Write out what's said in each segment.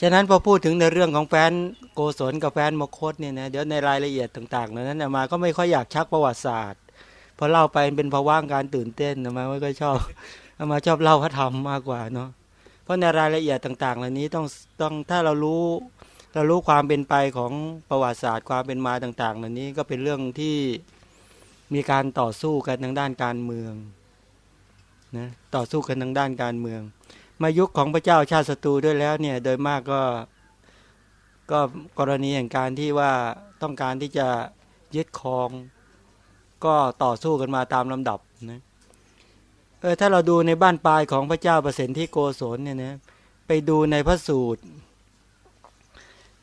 ฉะนั้นพอพูดถึงในเรื่องของแฟนโกศลกับแฟนมคตเนี่ยนะเดี๋ยวในรายละเอียดต่างๆนั้นมาก็ไม่ค่อยอยากชักประวัติศาสตร์พอเล่าไปเป็นภาวะการตื่นเต้นมาไม่ค่อยชอบมาชอบเล่าพระธรรมมากกว่าเนาะเพราะในรายละเอียดต่างๆ เหล่านี้ต้องต้องถ้าเรารู้เรารู้ความเป็นไปของประวัติศาสตร์ความเป็นมาต่างๆ เหล่านี้ก็เป็นเรื่องที่มีการต่อสู้กันทางด้านการเมืองนะต่อสู้กันทางด้านการเมือง มายุคของพระเจ้าชาติศัตรูด้วยแล้วเนี่ยโดยมากก็ก็กรณีอย่างการที่ว่าต้องการที่จะยึดครอง ก็ต่อสู้กันมาตามลำดับนะเออถ้าเราดูในบ้านปลายของพระเจ้าประสิทธิโกศลเนี่ยนะไปดูในพระสูตร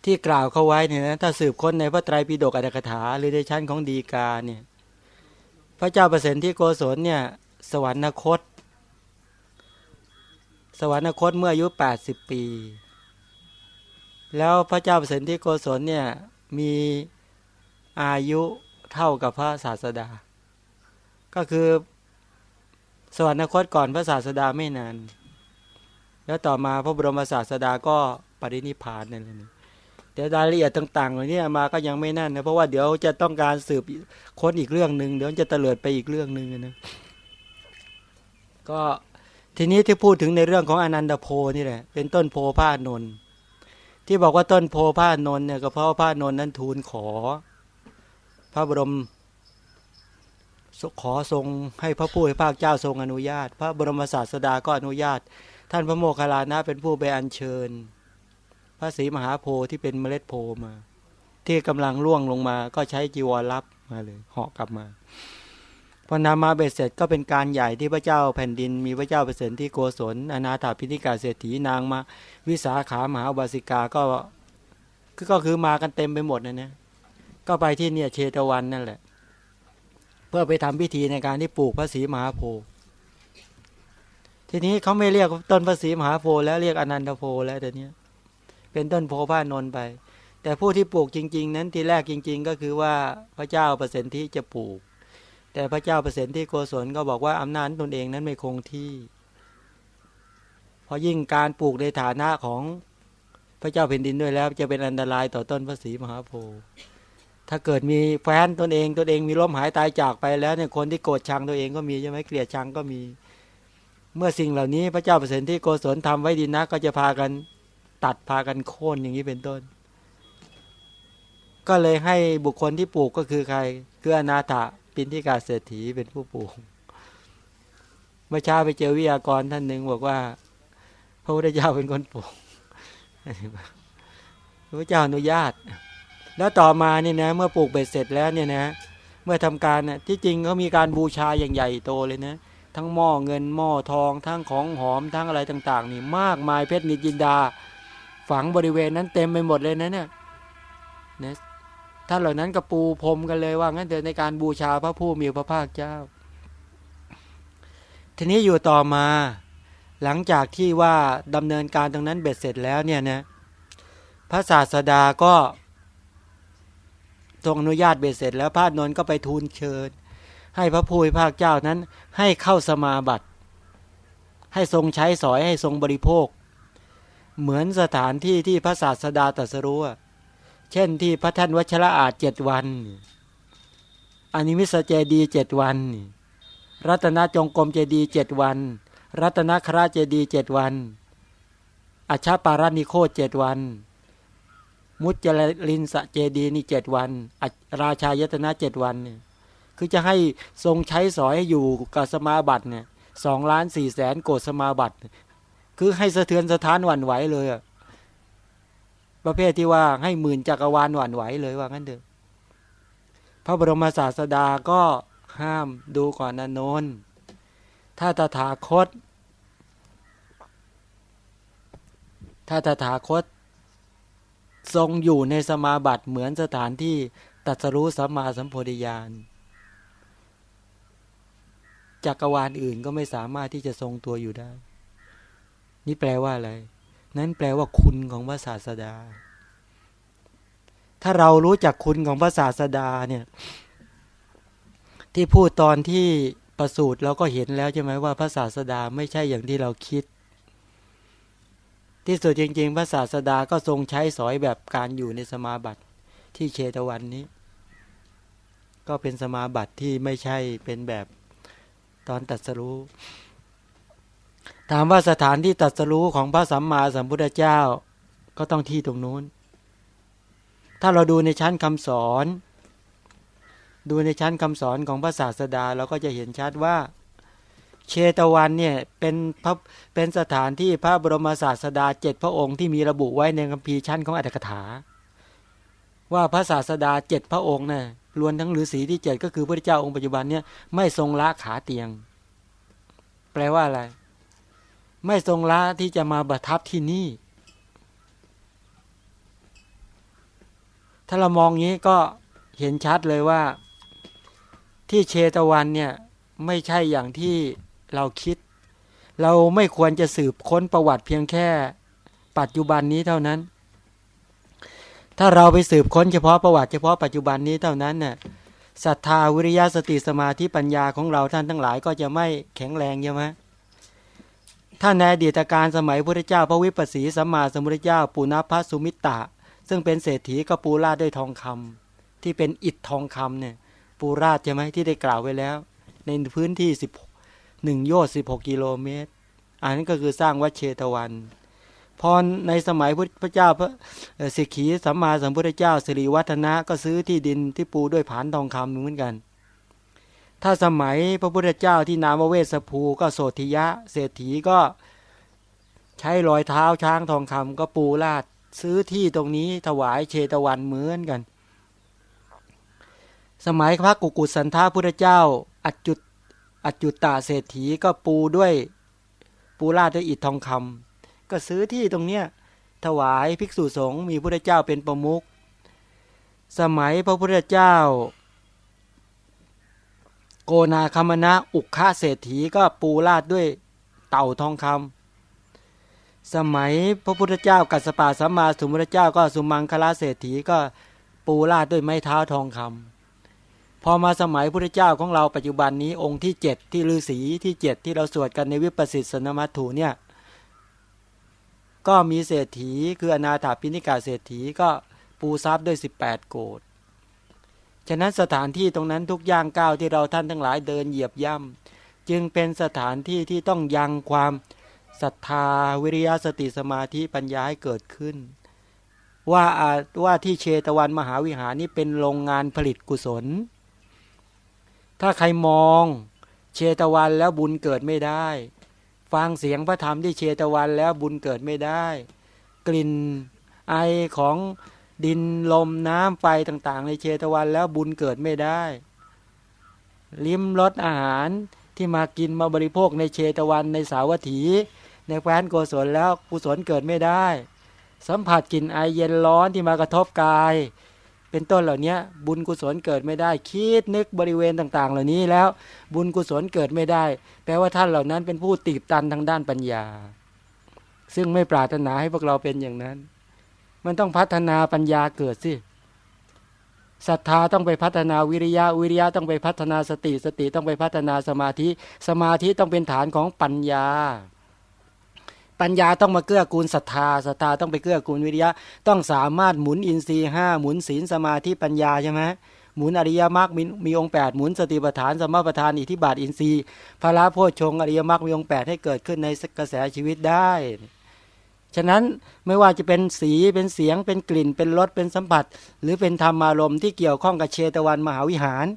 ที่กล่าวเขาไว้เนี่ยนะถ้าสืบค้นในพระไตรปิฎกอัตถกถา หรือในชั้นของดีกาเนี่ยพระเจ้าประสิทธิโกศลเนี่ยสวรรคต วรรคตเมื่ออายุ 80 ปี แล้วพระเจ้าประสิทธิโกศลเนี่ยมีอายุเท่ากับพระศาสดา ก็คือสวรรคตก่อนพระศาสดาไม่นาน แล้วต่อมาพระบรมศาสดาก็ปรินิพานนั่นเองเดี๋ยวรายละเอียดต่างๆเหล่านี้มาก็ยังไม่นั่นนะเพราะว่าเดี๋ยวจะต้องการสืบค้นอีกเรื่องหนึ่งเดี๋ยวจะเตลิดไปอีกเรื่องหนึ่งนะก็ ทีนี้ที่พูดถึงในเรื่องของอนันตโพนี่แหละเป็นต้นโพผ้านนที่บอกว่าต้นโพผ้านนเนี่ยก็เพราะผ้านนนั้นทูลขอ พระบรมขอทรงให้พระผู้ให้ภาคเจ้าทรงอนุญาต พระบรมศาสดาก็อนุญาต ท่านพระโมคคัลลานะเป็นผู้ไปอัญเชิญ พระศรีมหาโพธิ์ที่เป็นเมล็ดโพมา ที่กำลังล่วงลงมาก็ใช้จีวรรับมาเลยเหาะกลับมา พอนำมาเบ็ดเสร็จก็เป็นการใหญ่ที่พระเจ้าแผ่นดิน มีพระเจ้าเปรตที่โกศลอนาถาพินิกาเศรษฐีนางมา วิสาขามหาบาสิกาก็ก็คือมากันเต็มไปหมดนะเนี่ยก็ไปที่เนี่ยเชตวันนั่นแหละ เพื่อไปทำพิธีในการที่ปลูกพระศรีมหาโพธิ์ทีนี้เขาไม่เรียกต้นพระศรีมหาโพธิ์แล้วเรียกอนันตโพธิ์แล้วเดี๋ยวนี้เป็นต้นโพผ้านนไป แต่ผู้ที่ปลูกจริง ๆ นั้นทีแรกจริง ๆ ก็คือว่าพระเจ้าเปรตที่จะปลูก แต่พระเจ้าเปรตที่โกศลก็บอกว่าอำนาจตนเองนั้นไม่คงที่ เพราะยิ่งการปลูกในฐานะของพระเจ้าแผ่นดินด้วยแล้ว จะเป็นอันตรายต่อต้นพระศรีมหาโพธิ์ถ้าเกิดมีแฟนตนเองตนเองมีล้มหายตายจากไปแล้วเนี่ยคนที่โกรธชังตัวเองก็มีใช่ไหมเกลียดชังก็มี เมื่อสิ่งเหล่านี้พระเจ้าเปรตที่โกศลทำไว้ดีนะก็จะพากันตัดพากันโค่นอย่างนี้เป็นต้น ก็เลยให้บุคคลที่ปลูกก็คือใครคืออนาถา ปินทิกาเศรษฐีเป็นผู้ปลูกเมื่อเช้าไปเจอวิทยากรท่านหนึ่งบอกว่า พระพุทธเจ้าเป็นคนปลูกพระเจ้าอนุญาต แล้วต่อมาเนี่ยนะ เมื่อปลูกเบ็ดเสร็จแล้วเนี่ยนะเมื่อทำการนะที่จริงเขามีการบูชาอย่างใหญ่โตเลยนะทั้งหม้อเงินหม้อทอง ทั้งของหอมทั้งอะไรต่าง ๆ นี่มากมายเพชรนิจินดา ฝังบริเวณนั้นเต็มไปหมดเลยนะเนี่ยนะ ท่านเหล่านั้นก็ปูพรมกันเลยว่างั้นเดินในการบูชาพระผู้มีพระภาคเจ้า ทีนี้อยู่ต่อมา หลังจากที่ว่าดำเนินการตรงนั้นเบ็ดเสร็จแล้วเนี่ยนะพระศาสดาก็ทรงอนุญาตเบ็ดเสร็จ แล้วพระนนท์ก็ไปทูลเชิญ ให้พระผู้ภาคเจ้านั้น ให้เข้าสมาบัติให้ทรงใช้สอยให้ทรงบริโภค เหมือนสถานที่ที่พระศาสดาตรัสรู้ เช่นที่พระท่านวัชระอาจเจ็ดวันอนิมิสเจดีเจ็ดวัน รัตนจงกรมเจดีเจ็ดวัน รัตนคราเจดีเจ็ดวันอัชาปารานิโคเจ็ดวัน มุจจลินสะเจดีนี่เจ็ดวัน ราชายตนะเจ็ดวันเนี่ยคือจะให้ทรงใช้สอยอยู่กับสมาบัติเนี่ยสองล้านสี่แสนโกดสมาบัติ คือให้สะเทือนสะท้านหวั่นไหวเลยอะ ประเภทที่ว่าให้หมื่นจักรวาลหวั่นไหวเลยว่างั้นเถอะพระบรมศาสดาก็ห้ามดูก่อนนะนนถ้าตถาคต ถ้าตถาคต ทรงอยู่ในสมาบัติเหมือนสถานที่ตัสรู้สัมมาสัมโพธิญาณจักรวาลอื่นก็ไม่สามารถที่จะทรงตัวอยู่ได้ นี่แปลว่าอะไร นั้นแปลว่าคุณของพระศาสดา ถ้าเรารู้จักคุณของพระศาสดาเนี่ยที่พูดตอนที่ประสูตรเราก็เห็นแล้วใช่ไหมว่าพระศาสดาไม่ใช่อย่างที่เราคิด ที่สุดจริง ๆ พระศาสดาก็ทรงใช้สอยแบบการอยู่ในสมาบัติที่เชตวันนี้ ก็เป็นสมาบัติที่ไม่ใช่เป็นแบบตอนตัดสรู้ ถามว่าสถานที่ตัดสรู้ของพระสัมมาสัมพุทธเจ้า ก็ต้องที่ตรงนู้น ถ้าเราดูในชั้นคำสอน ดูในชั้นคำสอนของพระศาสดาเราก็จะเห็นชัดว่า เชตวันเนี่ยเป็นพระเป็นสถานที่พระบรมศาสดาเจ็ดพระองค์ที่มีระบุไว้ในคัมภีร์ชั้นของอัตถกถา ว่าพระศาสดาเจ็ดพระองค์นะ่ะรวมทั้งฤาษีที่เจ็ดก็คือพระเจ้าองค์ปัจจุบันเนี่ยไม่ทรงละขาเตียง แปลว่าอะไร ไม่ทรงละที่จะมาบัทับที่นี่ ถ้าเรามองงี้ก็เห็นชัดเลยว่า ที่เชตวันเนี่ยไม่ใช่อย่างที่เราคิด เราไม่ควรจะสืบค้นประวัติเพียงแค่ปัจจุบันนี้เท่านั้น ถ้าเราไปสืบค้นเฉพาะประวัติเฉพาะปัจจุบันนี้เท่านั้นน่ะศรัทธาวิริยะสติสมาธิปัญญาของเราท่านทั้งหลายก็จะไม่แข็งแรงใช่ไหม ถ้าในอดีตการสมัยพระเจ้าพระวิปัสสีสัมมาสัมพุทธเจ้าปุณพสุมิตตะ ซึ่งเป็นเศรษฐีก็ปูราดด้วยทองคำที่เป็นอิฐทองคำเนี่ยปูราดใช่ไหมที่ได้กล่าวไว้แล้ว ในพื้นที่สิบหนึ่งโยชน์สิบหกกิโลเมตร อันนั้นก็คือสร้างวัดเชตวันพอในสมัยพระเจ้าพระสิกขีสัมมาสัมพุทธเจ้าสิริวัฒนะก็ซื้อที่ดินที่ปูด้วยผานทองคำเหมือนกัน ถ้าสมัยพระพุทธเจ้าที่นามวเวสภูก็โสธิยะ เศรษฐีก็ใช้รอยเท้าช้างทองคำก็ปูลาดซื้อที่ตรงนี้ถวายเชตวันเหมือนกัน สมัยพระกุกุสันทาพุทธเจ้าอัจจุอัจจุตาเศรษฐีก็ปูด้วยปูราดด้วยอิฐทองคำก็ซื้อที่ตรงเนี้ยถวายภิกษุสงฆ์มีพระเจ้าเป็นประมุขสมัยพระพุทธเจ้า โกนาคมณะอุคาเศรษฐีก็ปูราดด้วยเต่าทองคำสมัยพระพุทธเจ้ากัสปะสัมมาสัมพุทธเจ้าก็สุมังคลาเศรษฐีก็ปูราดด้วยไม้เท้าทองคำพอมาสมัยพุทธเจ้าของเราปัจจุบันนี้องค์ที่เจ็ดที่ฤาษีที่เจ็ดที่เราสวดกันในวิปัสสิสนมัตถุเนี่ยก็มีเศรษฐีคืออนาถาปิณิกาเศรษฐีก็ปูทรัพย์ด้วย 18 โกด ฉะนั้นสถานที่ตรงนั้นทุกย่างก้าวที่เราท่านทั้งหลายเดินเหยียบย่ำจึงเป็นสถานที่ที่ต้องยังความศรัทธาวิริยะสติสมาธิปัญญาให้เกิดขึ้น ว่าว่าที่เชตวันมหาวิหารนี้เป็นโรงงานผลิตกุศล ถ้าใครมองเชตวันแล้วบุญเกิดไม่ได้ ฟังเสียงพระธรรมที่เชตวันแล้วบุญเกิดไม่ได้ กลิ่นไอของ ดินลมน้ำไฟต่างๆ ในเชตวันแล้วบุญเกิดไม่ได้ ลิ้มรสอาหารที่มากินมาบริโภคในเชตวันในสาวัตถี ในแคว้นโกศลแล้วกุศลเกิดไม่ได้ สัมผัสกลิ่นไอเย็นร้อนที่มากระทบกาย เป็นต้นเหล่านี้บุญกุศลเกิดไม่ได้ คิดนึกบริเวณต่าง ๆ เหล่านี้แล้วบุญกุศลเกิดไม่ได้ แปลว่าท่านเหล่านั้นเป็นผู้ตีบตันทางด้านปัญญา ซึ่งไม่ปรารถนาให้พวกเราเป็นอย่างนั้น มันต้องพัฒนาปัญญาเกิดสิศรัทธาต้องไปพัฒนาวิริยะวิริยะต้องไปพัฒนาสติสติต้องไปพัฒนาสมาธิ สมาธิต้องเป็นฐานของปัญญา ปัญญาต้องมาเกื้อกูลศรัทธาศรัทธาต้องไปเกื้อกูลวิริยะ ต้องสามารถหมุนอินทรีย์ห้าหมุนศีลสมาธิปัญญาใช่ไหมหมุนอริยมรรคมีมีองค์แปดหมุนสติปัฏฐานสมปัฏฐานอิทธิบาทอินทรีย์พระโพชงอริยมรรคมีองค์แปดให้เกิดขึ้นในกระแสชีวิตได้ ฉะนั้นไม่ว่าจะเป็นสีเป็นเสียงเป็นกลิ่นเป็นรสเป็นสัมผัส หรือเป็นธรรมารมณ์ที่เกี่ยวข้องกับเชตวันมหาวิหาร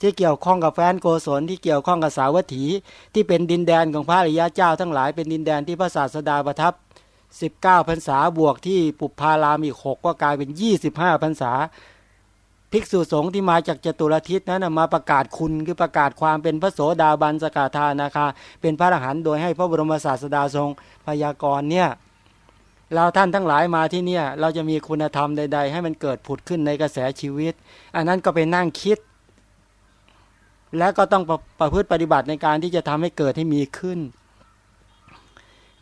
ที่เกี่ยวข้องกับแฟนโกศลที่เกี่ยวข้องกับสาวัตถี ที่เป็นดินแดนของพระอริยะเจ้าทั้งหลายเป็นดินแดนที่พระศาสดาประทับ 19พรรษาบวกที่ปุพารามอีกหกก็กลายเป็น 25พรรษา ภิกษุสงฆ์ที่มาจากจตุรทิศนั้นมาประกาศคุณคือประกาศความเป็นพระโสดาบันสกาธานาคาเป็นพระอรหันต์โดยให้พระบรมศาสดาทรงพยากรณ์เนี่ยเราท่านทั้งหลายมาที่เนี่ย เราจะมีคุณธรรมใด ๆ ให้มันเกิดผุดขึ้นในกระแสชีวิต อันนั้นก็ไปนั่งคิด และก็ต้องประประพฤติปฏิบัติในการที่จะทำให้เกิดให้มีขึ้น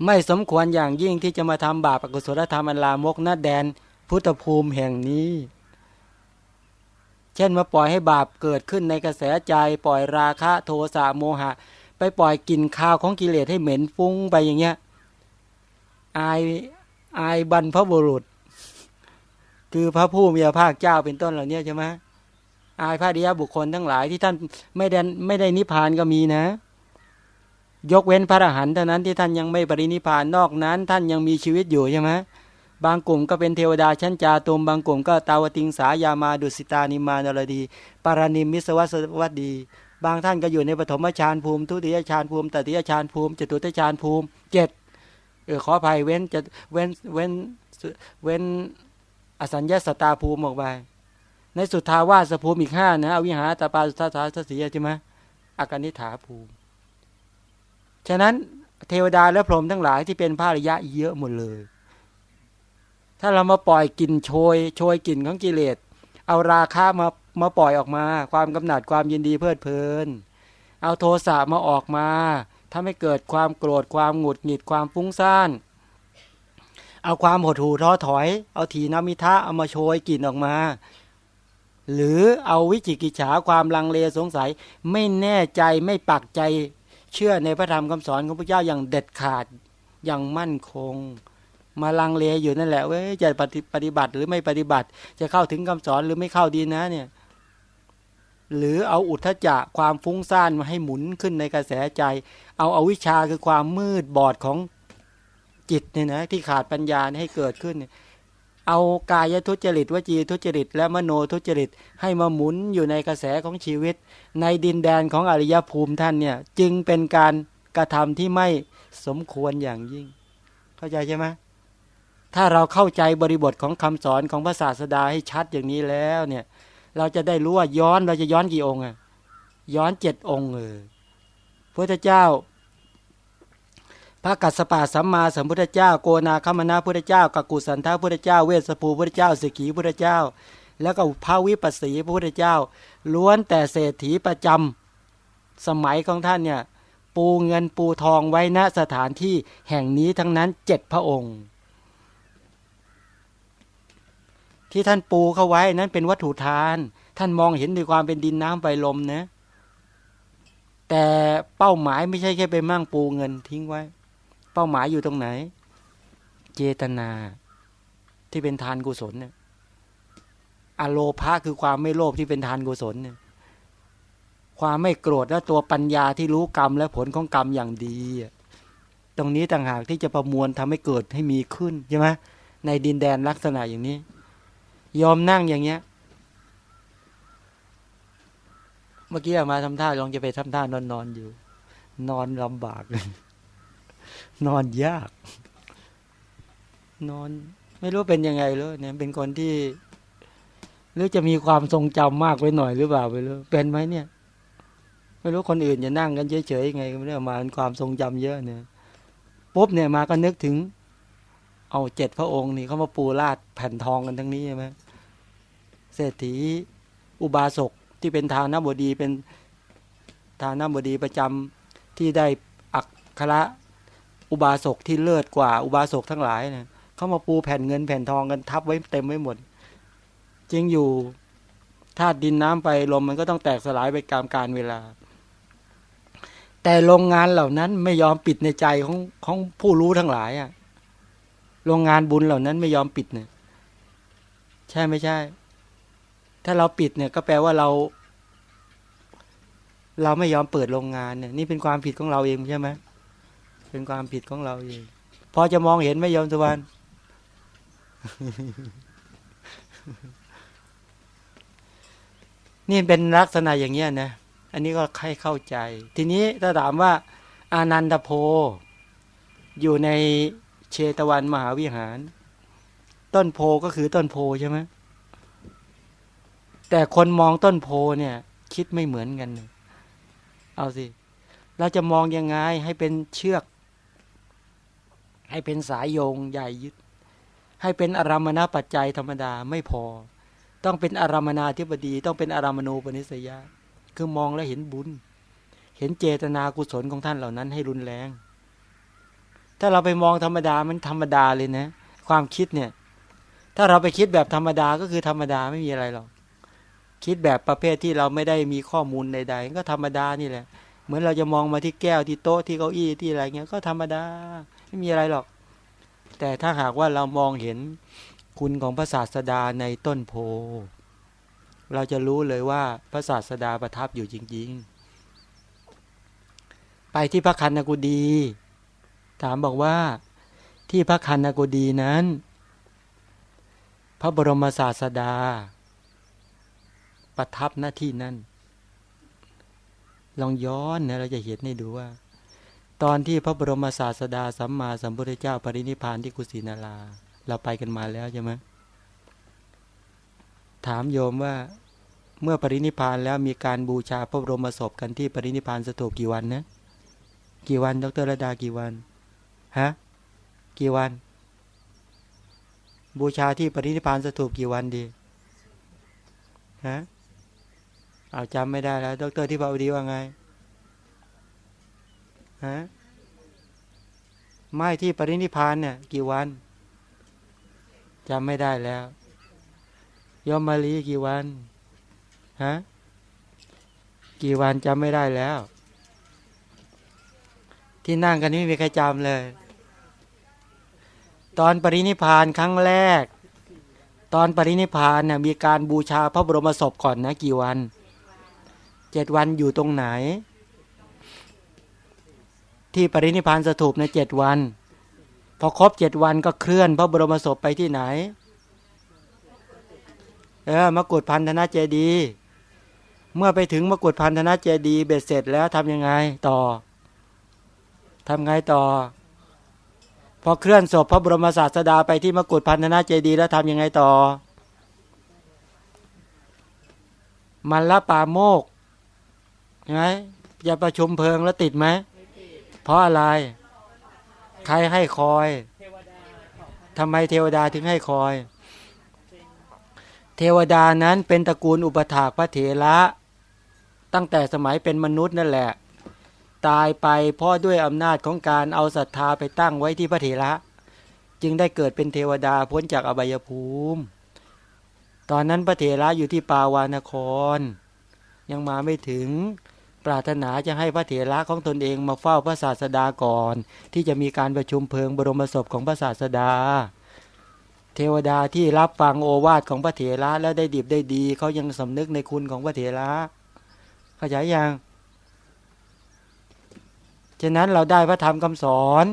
ไม่สมควรอย่างยิ่งที่จะมาทำบาปอกุศลธรรมอันลามกหน้าแดนพุทธภูมิแห่งนี้ เช่นมาปล่อยให้บาปเกิดขึ้นในกระแสใจปล่อยราคะโทสะโมหะ ไปปล่อยกลิ่นคาวของกิเลสให้เหม็นฟุ้งไปอย่างเงี้ยอายอายบรรพบุรุษ คือพระผู้มีพระภาคเจ้าเป็นต้นเหล่านี้ใช่ไหมอายพระดิยบุคคลทั้งหลายที่ท่านไม่ได้ไม่ได้นิพพานก็มีนะ ยกเว้นพระอรหันต์เท่านั้นที่ท่านยังไม่ปรินิพพานนอกนั้น ท่านยังมีชีวิตอยู่ใช่ไหม บางกลุ่มก็เป็นเทวดาชั้นจาตุมบางกลุ่มก็ตาวติงสายามาดุสิตานิมานรดี ปารานิมิสวัสวัสดี บางท่านก็อยู่ในปฐมฌานภูมิ ทุติยฌานภูมิตติยฌานภูมิจตุตฌานภูมิเจ็ดเออขออภัยเว้นจะเว้นเว้นเว้นอสัญญาสตาภูมิออกไปในสุทาวาสภูมิอีกห้านะอวิหาตาปาสุทธาสสีใช่ไหมอาการนิฐาภูมิ ฉะนั้นเทวดาและพรหมทั้งหลายที่เป็นพระริยะเยอะหมดเลย ถ้าเรามาปล่อยกลิ่นโชยโชยกลิ่นของกิเลส เอาราคามามาปล่อยออกมา ความกำหนัดความยินดีเพลิดเพลิน เอาโทสะมาออกมาถ้าไม่เกิดความโกรธความหงุดหงิดความฟุ้งซ่าน เอาความหดหู่ท้อถอย เอาถีนมิทะเอามาโชยกลิ่นออกมา หรือเอาวิจิกิจฉาความลังเลสงสัย ไม่แน่ใจไม่ปักใจเชื่อในพระธรรมคำสอนของพระเจ้าอย่างเด็ดขาดอย่างมั่นคง มาลังเลอยู่นั่นแหละเว้ยจะปฏิบัติหรือไม่ปฏิบัติ จะเข้าถึงคำสอนหรือไม่เข้าดีนะเนี่ยหรือเอาอุทธจะความฟุ้งซ่านมาให้หมุนขึ้นในกระแสใจ เอาอาวิชชาคือความมืดบอดของจิตเนี่ยนะที่ขาดปัญญาให้เกิดขึ้น เอากายทุจริตวจีทุจริต และมโนทุจริตให้มาหมุนอยู่ในกระแสของชีวิต ในดินแดนของอริยภูมิท่านเนี่ยจึงเป็นการกระทำที่ไม่สมควรอย่างยิ่ง เข้าใจใช่ไหม ถ้าเราเข้าใจบริบทของคำสอนของพระศาสดาให้ชัดอย่างนี้แล้วเนี่ย เราจะได้รู้ว่าย้อนเราจะย้อนกี่องค์อะย้อนเจ็ดองค์เออพระเจ้า พระกัสสปะสัมมาสัมพุทธเจ้า โกนาคมนาพุทธเจ้ากักุสันทาพุทธเจ้า เวสภูพุทธเจ้าสิกีพุทธเจ้า แล้วก็พระวิปัสสีพระพุทธเจ้า ล้วนแต่เศรษฐีประจำสมัยของท่านเนี่ยปูเงินปูทองไว้ณสถานที่แห่งนี้ทั้งนั้นเจ็ดพระองค์ ที่ท่านปูเข้าไว้นั้นเป็นวัตถุทาน ท่านมองเห็นด้วยความเป็นดินน้ำไฟลมนะ แต่เป้าหมายไม่ใช่แค่ไปมั่งปูเงินทิ้งไว้ เป้าหมายอยู่ตรงไหน เจตนาที่เป็นทานกุศลเนี่ยอโลภะคือความไม่โลภที่เป็นทานกุศลเนี่ยความไม่โกรธและตัวปัญญาที่รู้กรรมและผลของกรรมอย่างดี ตรงนี้ต่างหากที่จะประมวลทำให้เกิดให้มีขึ้นใช่ไหมในดินแดนลักษณะอย่างนี้ ยอมนั่งอย่างเงี้ย เมื่อกี้มาทำท่าลองจะไปทำท่านอนนอนอยู่ นอนลำบาก นอนยาก นอน ไม่รู้เป็นยังไงเลยเนี่ยเป็นคนที่ หรือจะมีความทรงจำมากไว้หน่อยหรือเปล่าไปรู้เป็นไหมเนี่ย ไม่รู้คนอื่นจะนั่งกันเฉยๆยังไงก็ไม่ได้มาความทรงจำเยอะเนี่ยปุ๊บเนี่ยมาก็นึกถึงเอาเจ็ดพระองค์นี่เขามาปูราดแผ่นทองกันทั้งนี้ใช่ไหม เศรษฐีอุบาสกที่เป็นทานบดีเป็นทานบดีประจำที่ได้อักขระอุบาสกที่เลิศกว่าอุบาสกทั้งหลายเนะเขามาปูแผ่นเงินแผ่นทองกันทับไว้เต็มไว้หมดจริงอยู่ธาตุดินน้ำไปลมมันก็ต้องแตกสลายไปตามการเวลา แต่โรงงานเหล่านั้นไม่ยอมปิดในใจของของผู้รู้ทั้งหลายอะโรงงานบุญเหล่านั้นไม่ยอมปิดเนี่ยใช่ไม่ใช่ ถ้าเราปิดเนี่ยก็แปลว่าเรา เราไม่ยอมเปิดโรงงานเนี่ย นี่เป็นความผิดของเราเองใช่ไหมเป็นความผิดของเราเองพอจะมองเห็นไหมโยมสุวรรณนี่เป็นลักษณะอย่างเงี้ยนะ อันนี้ก็ให้เข้าใจ ทีนี้ถ้าถามว่า อานันตโพ อยู่ในเชตวันมหาวิหาร ต้นโพก็คือต้นโพใช่ไหม แต่คนมองต้นโพเนี่ย คิดไม่เหมือนกัน เอาสิ เราจะมองยังไงให้เป็นเชือก ให้เป็นสายโยงใหญ่ยึด ให้เป็นอารามณปัจจัยธรรมดาไม่พอ ต้องเป็นอารามนาธิบดี ต้องเป็นอารามณูปนิสยาคือมองแล้วเห็นบุญ เห็นเจตนากุศลของท่านเหล่านั้นให้รุนแรง ถ้าเราไปมองธรรมดามันธรรมดาเลยนะ ความคิดเนี่ย ถ้าเราไปคิดแบบธรรมดาก็คือธรรมดาไม่มีอะไรหรอก คิดแบบประเภทที่เราไม่ได้มีข้อมูลใด ๆ ก็ธรรมดานี่แหละ เหมือนเราจะมองมาที่แก้วที่โต๊ะที่เก้าอี้ที่อะไรเงี้ยก็ธรรมดาไม่มีอะไรหรอก แต่ถ้าหากว่าเรามองเห็นคุณของพระศาสดาในต้นโพ เราจะรู้เลยว่าพระศาสดาประทับอยู่จริง ๆ ไปที่พระคันนกุดี ถามบอกว่าที่พระคันนกุดีนั้น พระบรมศาสดา ประทับหน้าที่นั้นลองย้อนนะเราจะเห็นให้ดูว่า ตอนที่พระบรมศาสดาสัมมาสัมพุทธเจ้าปรินิพานที่กุสินารา เราไปกันมาแล้วใช่ไหมถามโยมว่าเมื่อปรินิพานแล้วมีการบูชาพระบรมศพกันที่ปรินิพานสถูปกี่วันนะ กี่วันดรระดากี่วันฮะกี่วัน บูชาที่ปรินิพานสถูปกี่วันดีฮะ เอาจำไม่ได้แล้ว ดรที่บาวดีว่าไงฮะไม่ที่ปรินิพานเนี่ยกี่วันจำไม่ได้แล้วยอมมาลีกี่วันฮะกี่วันจำไม่ได้แล้ว ที่นั่งกันนี้ไม่มีใครจำเลย ตอนปรินิพานครั้งแรก ตอนปรินิพานเนี่ยมีการบูชาพระบรมศพก่อนนะกี่วัน เจ็ดวันอยู่ตรงไหน ที่ปรินิพานสถูปในเจ็ดวัน พอครบเจ็ดวันก็เคลื่อนพระบรมศพไปที่ไหน เออมกุฎพันธนาเจดี เมื่อไปถึงมกุฎพันธนาเจดี เบ็ดเสร็จแล้วทำยังไงต่อทำไงต่อ พอเคลื่อนศพพระบรมศาสดาไปที่มกุฎพันธนาเจดี แล้วทำยังไงต่อมันละปาโมก ใช่ไหมจะประชุมเพลิงแล้วติดไหมเพราะอะไร ใครให้คอยทำไมเทวดาถึงให้คอย เทวดานั้นเป็นตระกูลอุปถากพระเถระตั้งแต่สมัยเป็นมนุษย์นั่นแหละ ตายไปเพราะด้วยอำนาจของการเอาศรัทธาไปตั้งไว้ที่พระเถระ จึงได้เกิดเป็นเทวดาพ้นจากอบายภูมิ ตอนนั้นพระเถระอยู่ที่ปาวานคร ยังมาไม่ถึง ปรารถนาจะให้พระเถระของตนเองมาเฝ้าพระศาสดาก่อน ที่จะมีการประชุมเพลิงบรมศพของพระศาสดา เทวดาที่รับฟังโอวาทของพระเถระแล้วได้ดีได้ดีเขายังสำนึกในคุณของพระเถระเข้าใจยังฉะนั้นเราได้พระธรรมคำสอน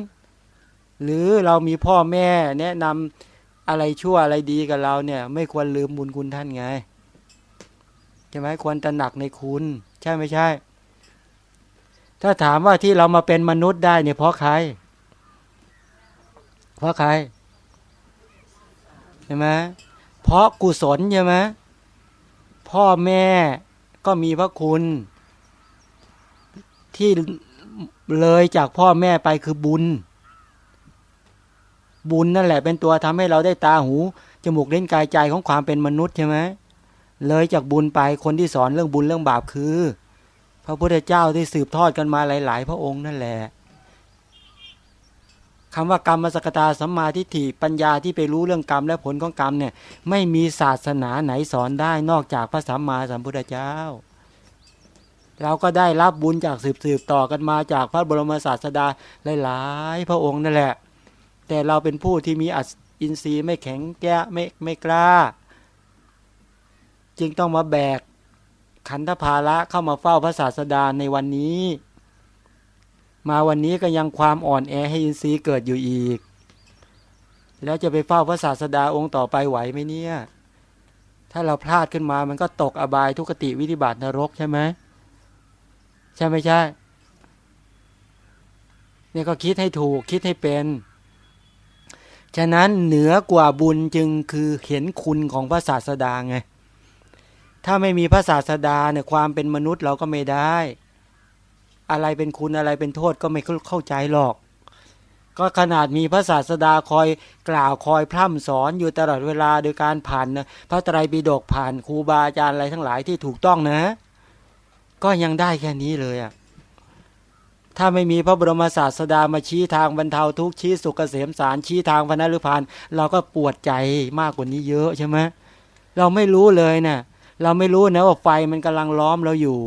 หรือเรามีพ่อแม่แนะนำอะไรชั่วอะไรดีกับเราเนี่ย ไม่ควรลืมบุญคุณท่านไงใช่ไหมควรตระหนักในคุณ ใช่ไม่ใช่ ถ้าถามว่าที่เรามาเป็นมนุษย์ได้เนี่ยเพราะใคร เพราะใครใช่ไหมเพราะกุศลใช่ไหมพ่อแม่ก็มีพระคุณ ที่เลยจากพ่อแม่ไปคือบุญ บุญนั่นแหละเป็นตัวทำให้เราได้ตาหูจมูกเล่นกายใจของความเป็นมนุษย์ใช่ไหมเลยจากบุญไปคนที่สอนเรื่องบุญเรื่องบาปคือ พระพุทธเจ้าที่สืบทอดกันมาหลาย ๆ พระองค์นั่นแหละคำว่ากรรมสกตาสัมมาทิฏฐิปัญญาที่ไปรู้เรื่องกรรมและผลของกรรมเนี่ยไม่มีศาสนาไหนสอนได้นอกจากพระสัมมาสัมพุทธเจ้า เราก็ได้รับบุญจากสืบสืบต่อกันมาจากพระบรมศาสดาหลายๆ พระองค์นั่นแหละ แต่เราเป็นผู้ที่มีอัอินทรีย์ไม่แข็งแก่ไม่ไม่กล้า จึงต้องมาแบก ขันธภาระเข้ามาเฝ้าพระศาสดาในวันนี้ มาวันนี้ก็ยังความอ่อนแอให้อินทรีย์เกิดอยู่อีก แล้วจะไปเฝ้าพระศาสดาองค์ต่อไปไหวไหมเนี่ย ถ้าเราพลาดขึ้นมามันก็ตกอบายทุกติวิธิบาตนรกใช่ไหมใช่ไม่ใช่เนี่ยก็คิดให้ถูกคิดให้เป็น ฉะนั้นเหนือกว่าบุญจึงคือเห็นคุณของพระศาสดาไง ถ้าไม่มีพระศาสดาเนี่ยความเป็นมนุษย์เราก็ไม่ได้ อะไรเป็นคุณอะไรเป็นโทษก็ไม่เข้าใจหรอก ก็ขนาดมีพระศาสดาคอยกล่าวคอยพร่ำสอนอยู่ตลอดเวลาโดยการผ่านนะพระไตรปิฎกผ่านครูบาอาจารย์อะไรทั้งหลายที่ถูกต้องนะ ก็ยังได้แค่นี้เลยอะ่ะถ้าไม่มีพระบรมศาสดามาชี้ทางบรรเทาทุกชี้สุขเกษมสารชี้ทางพระนรุพานเราก็ปวดใจมากกว่านี้เยอะใช่ไหมเราไม่รู้เลยเนะี่ย เราไม่รู้นะว่าไฟมันกำลังล้อมเราอยู่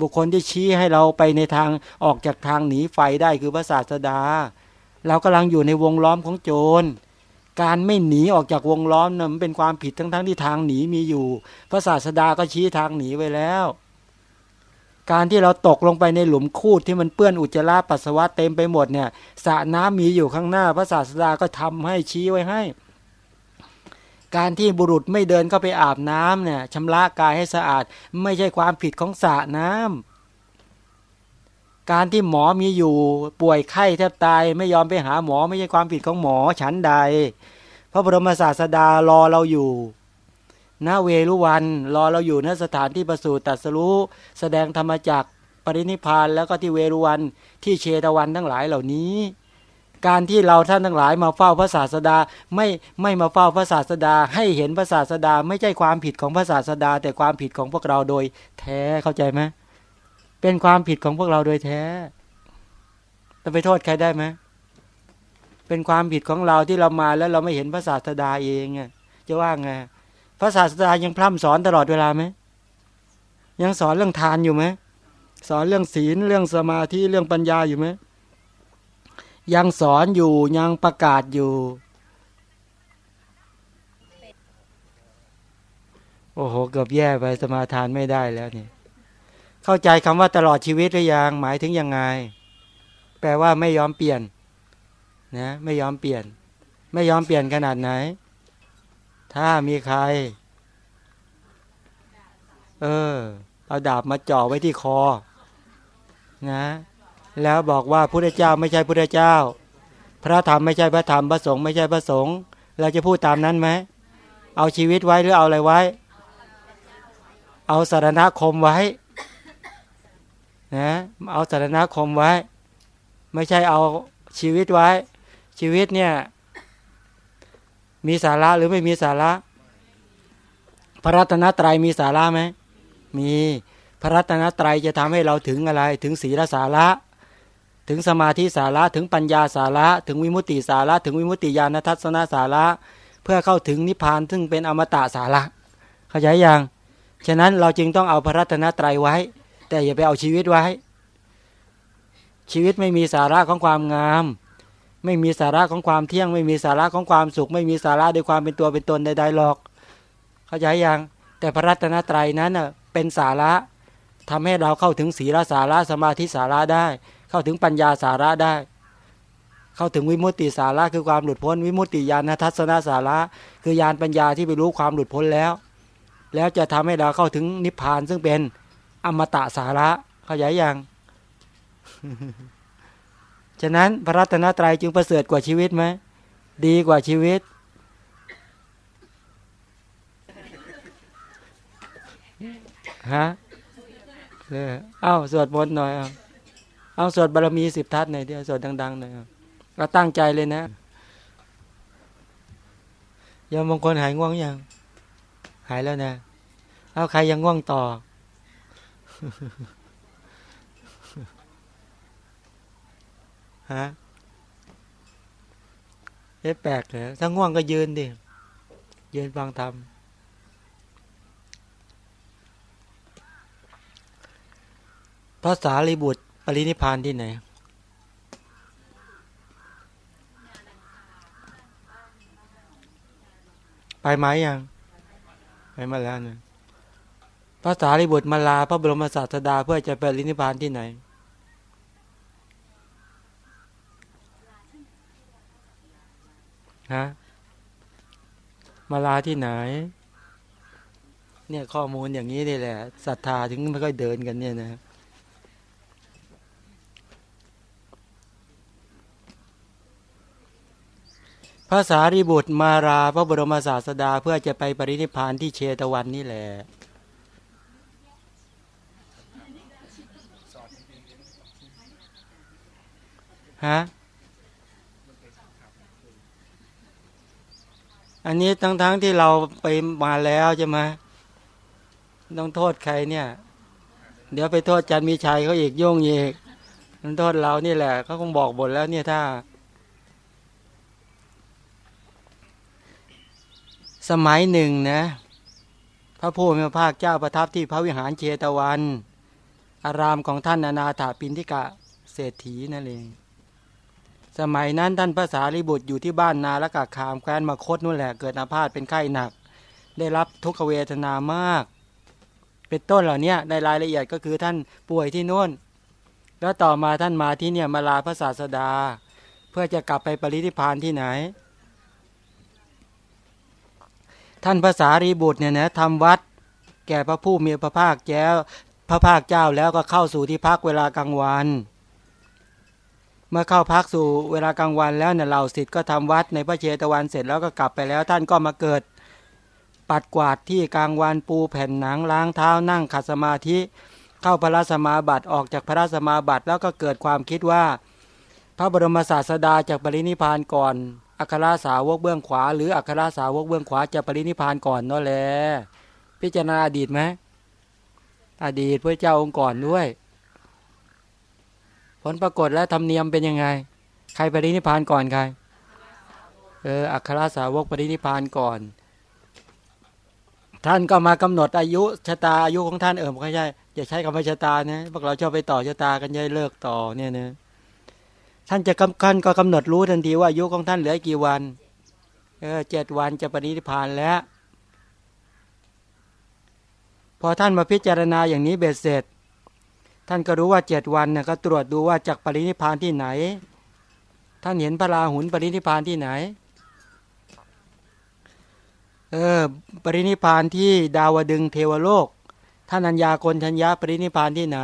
บุคคลที่ชี้ให้เราไปในทางออกจากทางหนีไฟได้คือพระศาสดา เรากำลังอยู่ในวงล้อมของโจร การไม่หนีออกจากวงล้อมนะมันเป็นความผิดทั้งๆทที่ทางหนีมีอยู่ พระศาสดาก็ชี้ทางหนีไว้แล้วการที่เราตกลงไปในหลุมคูดที่มันเปื้อนอุจจาระปัสสาวะเต็มไปหมดเนี่ยสระน้ำมีอยู่ข้างหน้า พระศาสดาก็ทำให้ชี้ไว้ให้ การที่บุรุษไม่เดินเข้าไปอาบน้ำเนี่ยชำระกายให้สะอาด ไม่ใช่ความผิดของสระน้ำการที่หมอมีอยู่ป่วยไข้แทบตายไม่ยอมไปหาหมอไม่ใช่ความผิดของหมอฉันใด พระบรมศาสดารอเราอยู่ณเวรุวันรอเราอยู่ณสถานที่ประสูติตรัสรู้แสดงธรรมจักปรินิพานแล้วก็ที่เวรุวันที่เชตวันทั้งหลายเหล่านี้ การที่เราท่านทั้งหลายมาเฝ้าพระศาสดาไม่ไม่มาเฝ้าพระศาสดา ให้เห็นพระศาสดา ไม่ใช่ความผิดของพระศาสดา แต่ความผิดของพวกเราโดยแท้เข้าใจไหมเป็นความผิดของพวกเราโดยแท้จะไปโทษใครได้ไหมเป็นความผิดของเราที่เรามาแล้วเราไม่เห็นพระศาสดาเองจะว่าไงพระศาสดายังพร่ำสอนตลอดเวลาไหมยังสอนเรื่องทานอยู่ไหมสอนเรื่องศีลเรื่องสมาธิเรื่องปัญญาอยู่ไหม ยังสอนอยู่ยังประกาศอยู่ โอ้โห เกือบแย่ไปสมาทานไม่ได้แล้วเนี่ยเข้าใจคำว่าตลอดชีวิตหรือยังหมายถึงยังไง แปลว่าไม่ยอมเปลี่ยนนะไม่ยอมเปลี่ยน ไม่ยอมเปลี่ยนขนาดไหน ถ้ามีใคร เออ เอาดาบมาจ่อไว้ที่คอ นะ แล้วบอกว่าพระเจ้าไม่ใช่พระเจ้า พระธรรมไม่ใช่พระธรรมพระสงฆ์ไม่ใช่พระสงฆ์เราจะพูดตามนั้นไหมเอาชีวิตไว้หรือเอาอะไรไว้ เอาสารณคมไว้นะเอาสารณคมไว้ ไม่ใช่เอาชีวิตไว้ ชีวิตเนี่ยมีสาระหรือไม่มีสาระ พระรัตนตรัยมีสาระไหมมีพระรัตนตรัยจะทำให้เราถึงอะไรถึงศีลสาระ ถึงสมาธิสาระถึงปัญญาสาระถึงวิมุตติสาระถึงวิมุตติญาณทัศนสาระ เพื่อเข้าถึงนิพพานซึ่งเป็นอมตะสาระเข้าใจยังฉะนั้นเราจึงต้องเอาพระรัตนตรัยไว้ แต่อย่าไปเอาชีวิตไว้ ชีวิตไม่มีสาระของความงาม ไม่มีสาระของความเที่ยง ไม่มีสาระของความสุข ไม่มีสาระด้วยความเป็นตัวเป็นตนใดๆหรอก เข้าใจยังแต่พระรัตนตรัยนั้นเป็นสาระทำให้เราเข้าถึงศีลสาระสมาธิสาระได้ เข้าถึงปัญญาสาระได้ เข้าถึงวิมุตติสาระคือความหลุดพ้น วิมุตติญาณทัศนสาระ คือญาณปัญญาที่ไปรู้ความหลุดพ้นแล้ว แล้วจะทำให้เราเข้าถึงนิพพานซึ่งเป็นอมตะสาระเข้าใจยังฉะนั้นพระรัตนตรัยจึงประเสริฐกว่าชีวิตไหมดีกว่าชีวิต ฮะเลยเอ้าสวดมนต์หน่อยเอา เอาสวดบารมีสิบทัศหน่อยเดียวสวดดังๆหน่อยเราตั้งใจเลยนะยามบางคนหายง่วงยัง หายแล้วนะ เอาใครยังง่วงต่อ ฮะเอ๊ะแปลกเลยถ้าง่วงก็ยืนดิ ยืนฟังธรรมภาษาลิบุตร ปรินิพานที่ไหนไปไหมยังไปมาแล้วเนี่ยภาษาริบุตรมาลาพระบรมศาสดาเพื่อจะไปลินิพานที่ไหน ฮะ มาลาที่ไหน เนี่ยข้อมูลอย่างนี้นี่แหละศรัทธาถึงไม่ค่อยเดินกันเนี่ยนะ ภาษาริบุตรมาราพระบรมศาสดาเพื่อจะไปปรินิพานที่เชตวันนี่แหละฮะอันนี้ทั้งๆทที่เราไปมาแล้วใช่ไหมต้องโทษใครเนี่ย เดี๋ยวไปโทษจันมีชัยเขาอีกโยงอีกต้องโทษเรานี่แหละเขาคงบอกบทแล้วเนี่ยถ้า สมัยหนึ่งนะ พระผู้มีพระภาคเจ้าประทับที่พระวิหารเชตวัน อารามของท่านนานาถาปินทิกะเศรษฐีนั่นเอง สมัยนั้นท่านภาษาลิบุตรอยู่ที่บ้านนาละกาคามแคว้นมาคตนู่นแหละเกิดอาพาธเป็นไข้หนัก ได้รับทุกขเวทนามาก เป็นต้นเหล่านี้ในรายละเอียดก็คือท่านป่วยที่นู่น แล้วต่อมาท่านมาที่เนี่ยมาลาพระศาสดา เพื่อจะกลับไปปริธิพานที่ไหน ท่านภาษารีบุตรเนี่ยนะทำวัด แก่พระผู้มีพระภาคแจ้วพระภาคเจ้าแล้วก็เข้าสู่ที่พักเวลากลางวัน เมื่อเข้าพักสู่เวลากลางวันแล้วเนี่ยเหล่าสิทธิ์ก็ทำวัดในพระเชตวันเสร็จแล้วก็กลับไปแล้วท่านก็มาเกิด ปัดกวาดที่กลางวันปูแผ่นหนังล้างเท้านั่งขัดสมาธิ เข้าพระสมาบัติออกจากพระสมาบัติแล้วก็เกิดความคิดว่า พระบรมศาสดาจากปรินิพานก่อน อัคราสาวกเบื้องขวา หรืออัคราสาวกเบื้องขวาจะปรินิพานก่อนนั่นแหละพิจารณาอดีตไหมอดีตพระเจ้าองค์ก่อนด้วย ผลปรากฏและธรรมเนียมเป็นยังไง ใครปรินิพานก่อนใครเอออัครสาวกปรินิพานก่อน ท่านก็มากำหนดอายุชะตาอายุของท่านเออไม่ใช่อย่าใช้คำว่าชะตานะพวกเราชอบไปต่อชะตากันย่อยเลิกต่อเนี่ยนะ ท่านจะกำคันก็กำหนดรู้ทันทีว่าอายุของท่านเหลือกี่วันเออเจ็ดวันจะปรินิพานแล้ว พอท่านมาพิจารณาอย่างนี้เบ็ดเสร็จ ท่านก็รู้ว่าเจ็ดวันเนะก็ตรวจดูว่าจากปรินิพานที่ไหน ท่านเห็นพระราหุลปรินิพานที่ไหนเออปรินิพานที่ดาวดึงเทวโลก ท่านัญญาคนชัญญาปรินิพานที่ไหน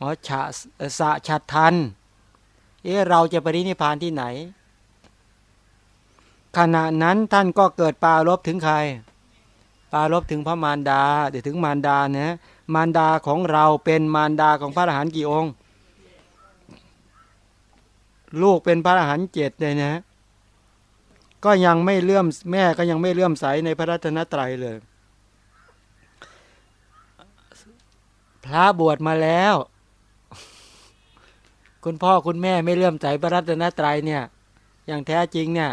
อ๋อฉะสะฉัดทันเอ๊เราจะปรินิพานที่ไหน ขณะนั้นท่านก็เกิดปารบถึงใคร ปารบถึงพระมารดาเดี๋ยวถึงมารดานะมารดาของเราเป็นมารดาของพระอรหันต์กี่องค์ ลูกเป็นพระอรหันต์เจ็ดเลยนะ ก็ยังไม่เลื่อมแม่ก็ยังไม่เลื่อมใสในพระรัตนตรัยเลย พระบวชมาแล้ว คุณพ่อคุณแม่ไม่เลื่อมใสพระรัตนตรัยเนี่ย อย่างแท้จริงเนี่ย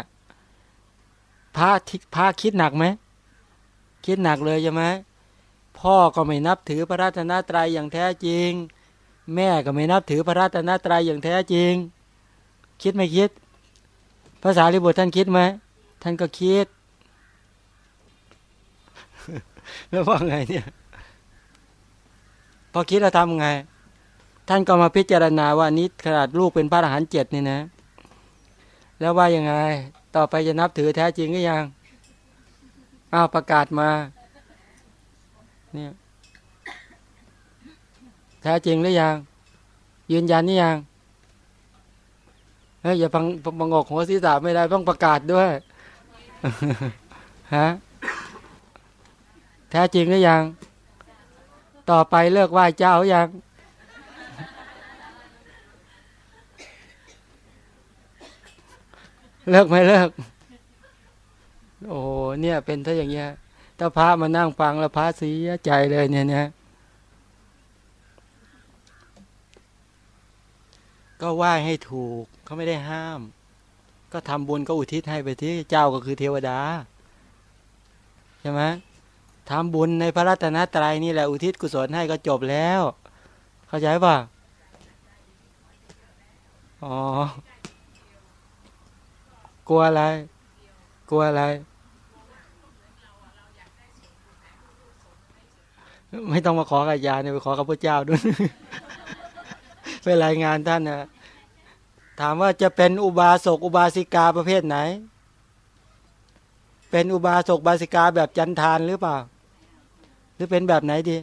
พระพระคิดหนักไหมคิดหนักเลยใช่ไหมพ่อก็ไม่นับถือพระราตนตรัยอย่างแท้จริง แม่ก็ไม่นับถือพระราตนตรัยอย่างแท้จริง คิดไม่คิด ภาษาลิบุตรท่านคิดไหมท่านก็คิด แล้วว่าไงเนี่ย พอคิดแล้วทำไง ท่านก็มาพิจารณาว่านี้ขนาดลูกเป็นพระอรหันต์เจ็ดนี่นะ แล้วว่ายังไง ต่อไปจะนับถือแท้จริงก็ยังอ้าวประกาศมาเนี่ยแท้จริงหรือยัง ยืนยันนี่ยังเฮ้ยอย่าฟังบังอกหัวศีรษะไม่ได้ต้องประกาศด้วยฮะแท้จริงหรือยัง ต่อไปเลิกไหว้เจ้ายัง เลิกไหมเลิก โอ้เนี่ย เป็นถ้าอย่างเงี้ย ถ้าพระมานั่งฟังแล้วพระเสียใจเลยเนี่ยเนะก็ไหว้ให้ถูกเขาไม่ได้ห้าม ก็ทำบุญก็อุทิศให้ไปที่เจ้าก็คือเทวดา ใช่ไหมทำบุญในพระรัตนตรัยนี่แหละอุทิศกุศลให้ก็จบแล้ว เข้าใจป่ะอ๋อ กลัวอะไร กลัวอะไร ไม่ต้องมาขอกับยาเนี่ยไปขอกับพระเจ้าด้วยไปรายงานท่านนะถามว่าจะเป็นอุบาสกอุบาสิกาประเภทไหน เป็นอุบาสกบาสิกาแบบจันทานหรือเปล่า หรือเป็นแบบไหนดี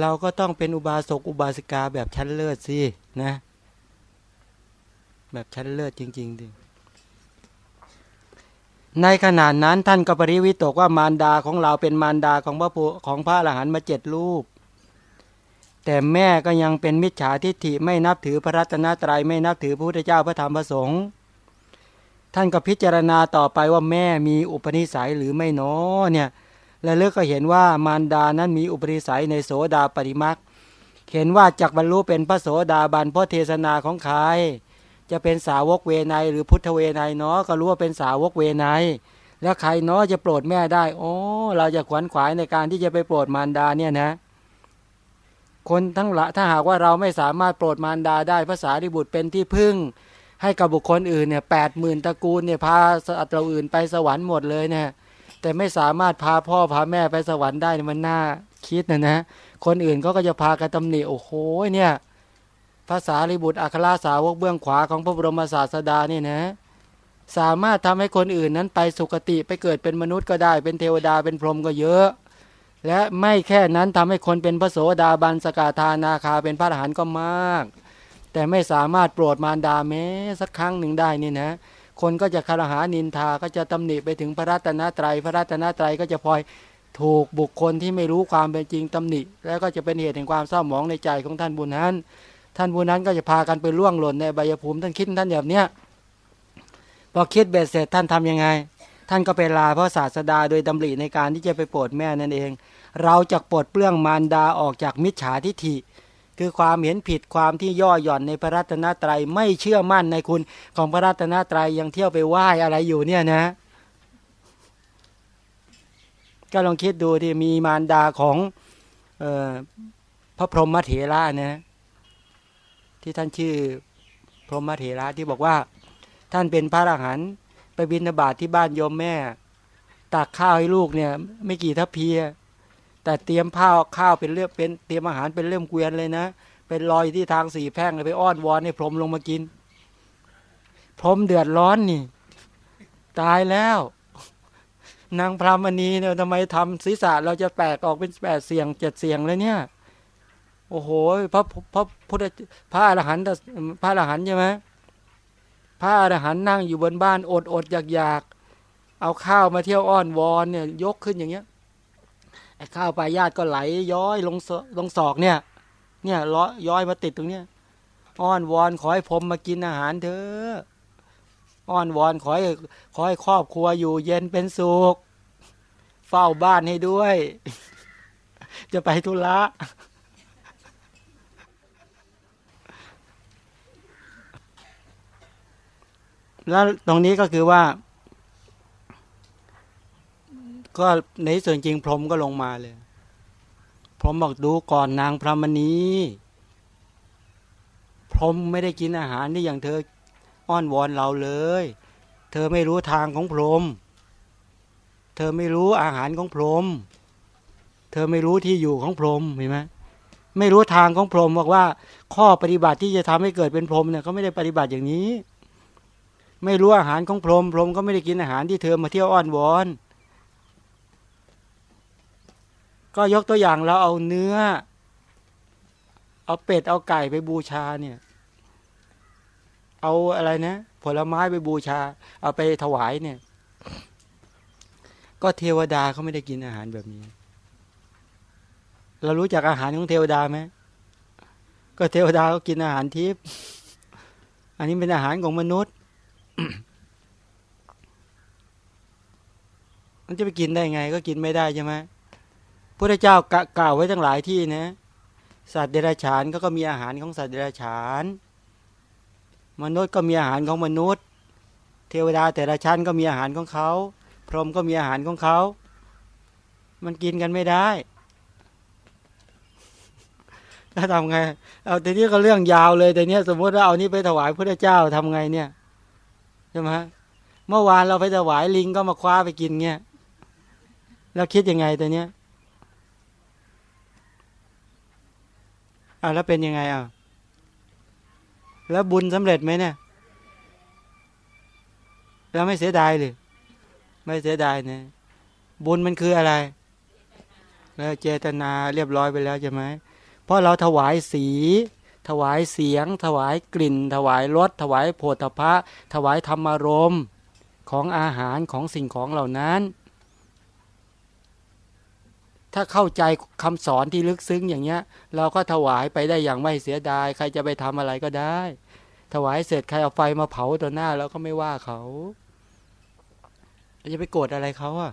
เราก็ต้องเป็นอุบาสกอุบาสิกาแบบชั้นเลิศสินะ แบบชั้นเลิศจริงๆดิในขณะนั้นท่านก็ปริวิตกว่ามารดาของเราเป็นมารดาของพระของพระอรหันต์มาเจ็ดรูป แต่แม่ก็ยังเป็นมิจฉาทิฏฐิไม่นับถือพระรัตนตรัยไม่นับถือพระพุทธเจ้าพระธรรมพระสงฆ์ท่านก็พิจารณาต่อไปว่าแม่มีอุปนิสัยหรือไม่นอเนี่ย และเลือกก็เห็นว่ามารดานั้นมีอุปนิสัยในโสดาปริมักเห็นว่าจากบรรลุเป็นพระโสดาบันเพราะเทศนาของใครจะเป็นสาวกเวไนหรือพุทธเวไนเนาะก็รู้ว่าเป็นสาวกเวไนแล้วใครเนาะจะโปรดแม่ได้โอ้เราจะขวนขวายในการที่จะไปโปรดมารดาเนี่ยนะ คนทั้งหละถ้าหากว่าเราไม่สามารถโปรดมารดาได้ภาษาดิบุตรเป็นที่พึ่ง ให้กับบุคคลอื่นเนี่ยแปดหมื่นตระกูลเนี่ยพาสัตว์เราอื่นไปสวรรค์หมดเลยเนี่ย แต่ไม่สามารถพาพ่อพาแม่ไปสวรรค์ได้มันน่าคิดนะนะ คนอื่นเขาก็จะพากันตำหนิโอ้โหเนี่ยภาษาลิบุตรอัครสาวกเบื้องขวาของพระบรมศาสดานี่นะ สามารถทำให้คนอื่นนั้นไปสุคติไปเกิดเป็นมนุษย์ก็ได้ เป็นเทวดาเป็นพรหมก็เยอะ และไม่แค่นั้นทำให้คนเป็นพระโสดาบันสกาธานาคาเป็นพระอรหันต์ก็มาก แต่ไม่สามารถโปรดมารดาแม้สักครั้งหนึ่งได้นี่นะ คนก็จะคารหานินทาก็จะตำหนิไปถึงพระรัตนตรัยพระรัตนตรัยก็จะพลอยถูกบุคคลที่ไม่รู้ความเป็นจริงตำหนิ แล้วก็จะเป็นเหตุแห่งความเศร้าหมองในใจของท่านบุญนั้น ท่านบุญนั้นก็จะพากันไปล่วงหล่นในใบยภูมิท่านคิดท่านแบบเนี้ยพอคิดเบ็ดเสร็จท่านทํำยังไง ท่านก็ไปลาพระศาสดาโดยดำริในการที่จะไปโปรดแม่นั่นเอง เราจะปลดเปลื้องมารดาออกจากมิจฉาทิฐิ คือความเห็นผิดความที่ย่อหย่อนในพระรัตนตรัยไม่เชื่อมั่นในคุณของพระรัตนตรัยยังเที่ยวไปไหว้อะไรอยู่เนี่ยนะ ก็ลองคิดดูที่มีมารดาของออพระพรหมเถระนะ ที่ท่านชื่อพรหมเถระที่บอกว่า ท่านเป็นพระอรหันต์ไปบินบาตทที่บ้านโยมแม่ตักข้าวให้ลูกเนี่ย ไม่กี่ทัพพี แต่เตรียมข้าวข้าวเป็นเรื่องเป็นเตรียมอาหารเป็นเรื่องเกวียนเลยนะเป็นรอยที่ทางสี่แพ่งเลยไปอ้อนวอนให้พรหมลงมากิน พรหมเดือดร้อนนี่ ตายแล้ว นางพรามณีเนี่ยทำไมทำศีรษะเราจะแตกออกเป็นแปดเสียงเจ็ดเสียงเลยเนี่ย โอ้โหพระพระพุทธพระอรหันต์พระอรหันต์ใช่ไหมพระอรหันต์นั่งอยู่บนบ้านอดอดอยากอยากเอาข้าวมาเที่ยวอ้อนวอนเนี่ย ยกขึ้นอย่างเงี้ย ข้าวปลายาตก็ไหลย้อยลงลงศอกเนี่ย เนี่ยล้อย้อยมาติดตรงเนี้ยอ้อนวอนขอให้ผมมากินอาหารเถอะอ้อนวอนขอให้ขอให้ครอบครัวอยู่เย็นเป็นสุขเฝ้าบ้านให้ด้วย จะไปธุระแล้วตรงนี้ก็คือว่า ก็ในส่วนจริงพรหมก็ลงมาเลย พรหมบอกดูก่อนนางพระมณีพรหมไม่ได้กินอาหารนี่อย่างเธออ้อนวอนเราเลย เธอไม่รู้ทางของพรหมเธอไม่รู้อาหารของพรหมเธอไม่รู้ที่อยู่ของพรหมเห็นไหมไม่รู้ทางของพรหมบอกว่า ข้อปฏิบัติที่จะทำให้เกิดเป็นพรหมเนี่ยเขาไม่ได้ปฏิบัติอย่างนี้ ไม่รู้อาหารของพรหมพรหมก็ไม่ได้กินอาหารที่เธอมาเที่ยวอ้อนวอน ก็ยกตัวอย่างเราเอาเนื้อ เอาเป็ดเอาไก่ไปบูชาเนี่ย เอาอะไรนะ ผลไม้ไปบูชา เอาไปถวายเนี่ย ก็เทวดาเขาไม่ได้กินอาหารแบบนี้ เรารู้จักอาหารของเทวดาไหมก็เทวดาก็กินอาหารทิพย์อันนี้เป็นอาหารของมนุษย์มันจะไปกินได้ไง ก็กินไม่ได้ใช่ไหม พระเจ้ากล่าวไว้ทั้งหลายที่นะสัตว์เดรัจฉานก็ก็มีอาหารของสัตว์เดรัจฉาน มนุษย์ก็มีอาหารของมนุษย์ เทวดาแต่ละชั้นก็มีอาหารของเขา พรหมก็มีอาหารของเขา มันกินกันไม่ได้ถ้าทำไง เอาแต่นี้ก็เรื่องยาวเลยแต่เนี้ยสมมติว่าเอานี้ไปถวายพระเจ้าทำไงเนี่ยใช่ไหมเมื่อวานเราไปถวายลิงก็มาคว้าไปกินเงี้ยแล้วคิดยังไงแตัวเนี้ย อ่าแล้วเป็นยังไงอะแล้วบุญสำเร็จไหมเนี่ย แล้วไม่เสียดายเลยไม่เสียดายเนี่ยบุญมันคืออะไรแล้วเจตนาเรียบร้อยไปแล้วใช่ไหมเพราะเราถวายสี ถวายเสียง ถวายกลิ่น ถวายรสถวายโผฏฐะถวายธรรมารมของอาหารของสิ่งของเหล่านั้น ถ้าเข้าใจคำสอนที่ลึกซึ้งอย่างเงี้ย เราก็ถวายไปได้อย่างไม่เสียดาย ใครจะไปทำอะไรก็ได้ ถวายเสร็จใครเอาไฟมาเผาต่อหน้าเราก็ไม่ว่าเขาจะไปโกรธอะไรเขาอะ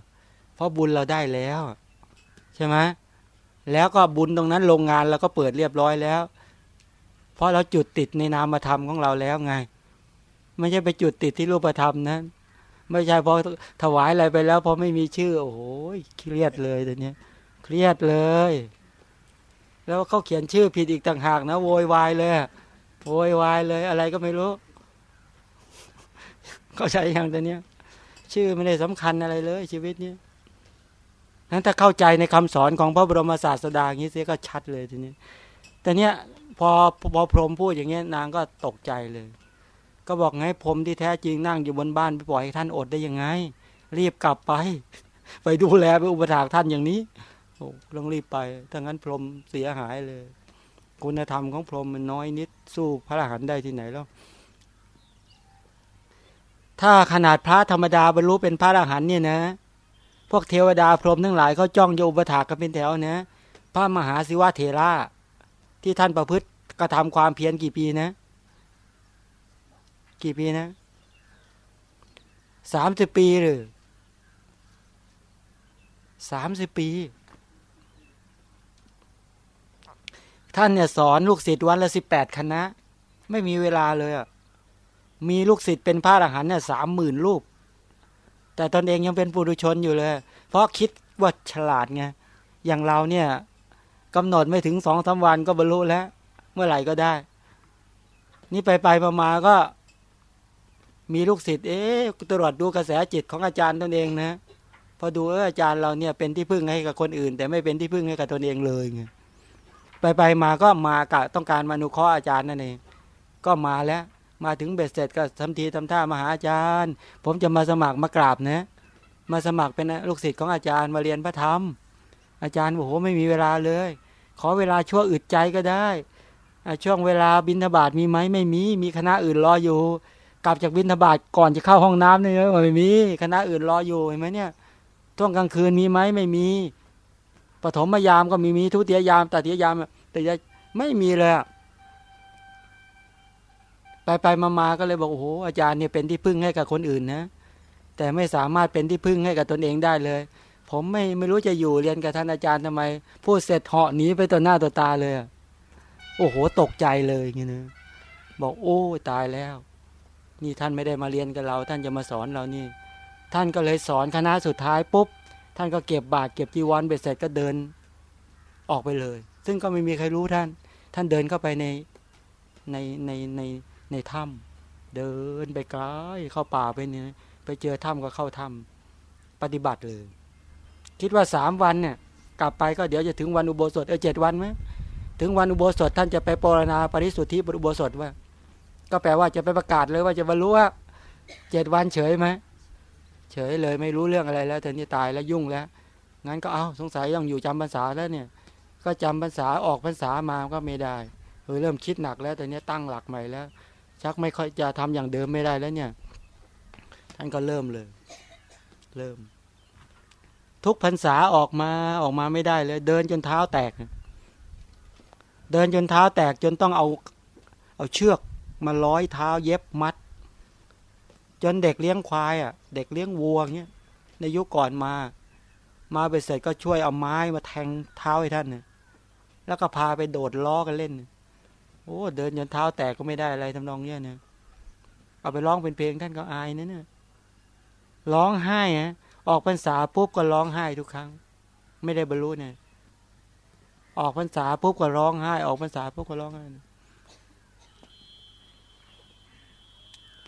เพราะบุญเราได้แล้ว ใช่ไหมแล้วก็บุญตรงนั้นโรงงานเราก็เปิดเรียบร้อยแล้ว เพราะเราจุดติดในนามธรรมของเราแล้วไง ไม่ใช่ไปจุดติดที่รูปธรรมนะไม่ใช่พอถวายอะไรไปแล้วพอไม่มีชื่อ โอ้โหเครียดเลยตอนนี้ เครียดเลย แล้วเขาเขียนชื่อผิดอีกต่างหากนะโวยวายเลยโวยวายเลย อะไรก็ไม่รู้เขาใช้อย่างตัวเนี้ย ชื่อไม่ได้สำคัญอะไรเลย ชีวิตนี้นั้นถ้าเข้าใจในคำสอนของพระบรมศาสดาอย่างนี้เสียก็ชัดเลยทีนี้ แต่เนี้ยพอพอพรมพูดอย่างเงี้ยนางก็ตกใจเลย ก็บอกไงพรมที่แท้จริงนั่งอยู่บนบ้านไปปล่อยให้ท่านอดได้ยังไง รีบกลับไป ไปดูแลไปอุปถากท่านอย่างนี้ โอ้ต้องรีบไป ถ้างั้นพรหมเสียหายเลย คุณธรรมของพรหมมันน้อยนิดสู้พระอรหันต์ได้ที่ไหนแล้ว ถ้าขนาดพระธรรมดาบรรลุเป็นพระอรหันต์เนี่ยนะ พวกเทวดาพรหมทั้งหลายเขาจ้องโยอุปถากกันเป็นแถวนะ พระมหาศิวะเทระที่ท่านประพฤติกระทำความเพียรกี่ปีนะ กี่ปีนะสามสิบปีหรือสามสิบปี ท่านเนี่ยสอนลูกศิษย์วันละสิบแปดคณะ ไม่มีเวลาเลยอะมีลูกศิษย์เป็นพระอรหันต์เนี่ยสามหมื่นรูป แต่ตนเองยังเป็นปุถุชนอยู่เลย เพราะคิดว่าฉลาดไงอย่างเราเนี่ยกำหนดไม่ถึงสองสาวันก็บรรลุแล้ว เมื่อไหร่ก็ได้ นี่ไปไปมามาก็ มีลูกศิษย์เอ๊ะตรวจดูกระแสจิตของอาจารย์ตนเองนะพอดูเอออาจารย์เราเนี่ยเป็นที่พึ่งให้กับคนอื่น แต่ไม่เป็นที่พึ่งให้กับตนเองเลยไง ไปไปมาก็มากะต้องการมานุเคราะห์อาจารย์นั่นเองก็มาแล้วมาถึงเบ็ดเสร็จก็ทำทีทำท่ามาหาอาจารย์ ผมจะมาสมัครมากราบนะมาสมัครเป็นลูกศิษย์ของอาจารย์มาเรียนพระธรรม อาจารย์บอกโอ้ไม่มีเวลาเลย ขอเวลาชั่วอึดใจก็ได้ช่วงเวลาบินทบาทมีไหมไม่มี มีคณะอื่นรออยู่ กลับจากบินทบาทก่อนจะเข้าห้องน้ำเนี่ยไม่มีคณะอื่นรออยู่เห็นไหมเนี่ยช่วงกลางคืนมีไหมไม่มี ปฐมยามก็มีมีทุติยยามตติยยามแต่ยไม่มีเลยไปไปมามาก็เลยบอกโอ้โหอาจารย์เนี่ยเป็นที่พึ่งให้กับคนอื่นนะแต่ไม่สามารถเป็นที่พึ่งให้กับตนเองได้เลย ผมไม่ไม่รู้จะอยู่เรียนกับท่านอาจารย์ทำไมพูดเสร็จเหาะหนีไปต่อหน้าต่อตาเลยโอ้โหตกใจเลยอย่างนี้นะบอกโอ้ตายแล้ว นี่ท่านไม่ได้มาเรียนกับเรา ท่านจะมาสอนเรานี่ ท่านก็เลยสอนคณะสุดท้ายปุ๊บ ท่านก็เก็บบาตรเก็บจีวรเบ็ดเสร็จก็เดินออกไปเลย ซึ่งก็ไม่มีใครรู้ท่าน ท่านเดินเข้าไปในในในในในถ้ำเดินไปไกลเข้าป่าไปเนี่ยไปเจอถ้ำก็เข้าถ้ำปฏิบัติเลย คิดว่าสามวันเนี่ยกลับไปก็เดี๋ยวจะถึงวันอุโบสถเออเจ็ดวันไหมถึงวันอุโบสถท่านจะไปปรณาปริสุทธิอุโบสถว่า ก็แปลว่าจะไปประกาศเลยว่าจะบรรลุว่าเจ็ดวันเฉยไหม เฉยเลยไม่รู้เรื่องอะไรแล้วแต่นี่ตายแล้วยุ่งแล้ว งั้นก็เอาสงสัยต้องอยู่จำพรรษาแล้วเนี่ย ก็จำพรรษาออกพรรษามาก็ไม่ได้เออเริ่มคิดหนักแล้วแต่เนี้ยตั้งหลักใหม่แล้ว ชักไม่ค่อยจะทำอย่างเดิมไม่ได้แล้วเนี่ย ท่านก็เริ่มเลย เริ่ม ทุกพรรษาออกมาออกมาไม่ได้เลย เดินจนเท้าแตก เดินจนเท้าแตกจนต้องเอา เอาเชือกมาร้อยเท้าเย็บมัด จนเด็กเลี้ยงควายอะ เด็กเลี้ยงวัวเงี้ยในยุคก่อนมา มาไปเสร็จก็ช่วยเอาไม้มาแทงเท้าให้ท่านเนี่ยแล้วก็พาไปโดดล้อกันเล่น โอ้ เดินจนเท้าแตกก็ไม่ได้อะไรทำนองเนี้ยเนี่ยเอาไปร้องเป็นเพลงท่านก็อายนะเนี่ยร้องไห้ฮะออกพรรษาปุ๊บก็ร้องไห้ทุกครั้ง ไม่ได้บรรลุเนี่ยออกพรรษาปุ๊บก็ร้องไห้ ออกพรรษาปุ๊บก็ร้องไห้